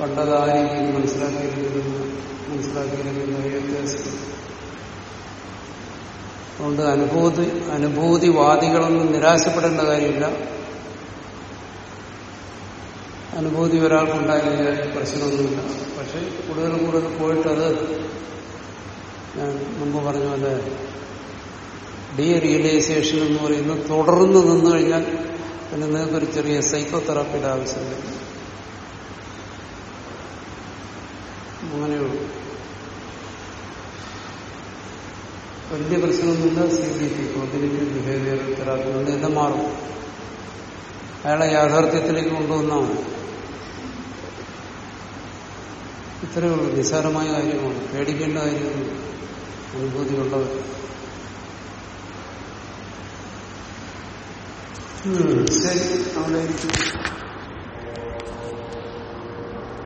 പണ്ടതായിരിക്കും മനസ്സിലാക്കിയിരിക്കുന്നു മനസ്സിലാക്കിയിരിക്കുന്ന ഈ വ്യത്യാസം അതുകൊണ്ട് അനുഭൂതി അനുഭൂതിവാദികളൊന്നും നിരാശപ്പെടേണ്ട കാര്യമില്ല. അനുഭൂതി ഒരാൾക്കുണ്ടായില്ല പ്രശ്നമൊന്നുമില്ല. പക്ഷെ കൂടുതൽ കൂടുതൽ പോയിട്ടത് ഞാൻ മുമ്പ് പറഞ്ഞ പോലെ ഡീ റിയലൈസേഷൻ എന്ന് പറയുന്നത് തുടർന്ന് നിന്നു കഴിഞ്ഞാൽ പിന്നെ നിങ്ങൾക്കൊരു ചെറിയ സൈക്കോ തെറാപ്പിയുടെ അങ്ങനെയുള്ളൂ വലിയ പ്രശ്നമൊന്നുമില്ല. C B T cognitive behaviour therapy കൊണ്ട് എല്ലാം മാറും. അയാളെ യാഥാർത്ഥ്യത്തിലേക്ക് കൊണ്ടുവന്നാണ് ഇത്രയേ ഉള്ളൂ. നിസ്സാരമായ കാര്യമാണ്. പേടിക്കേണ്ട കാര്യമൊന്നും അനുഭൂതിയുള്ളവർ ശരി അവിടെ ഇരിക്കും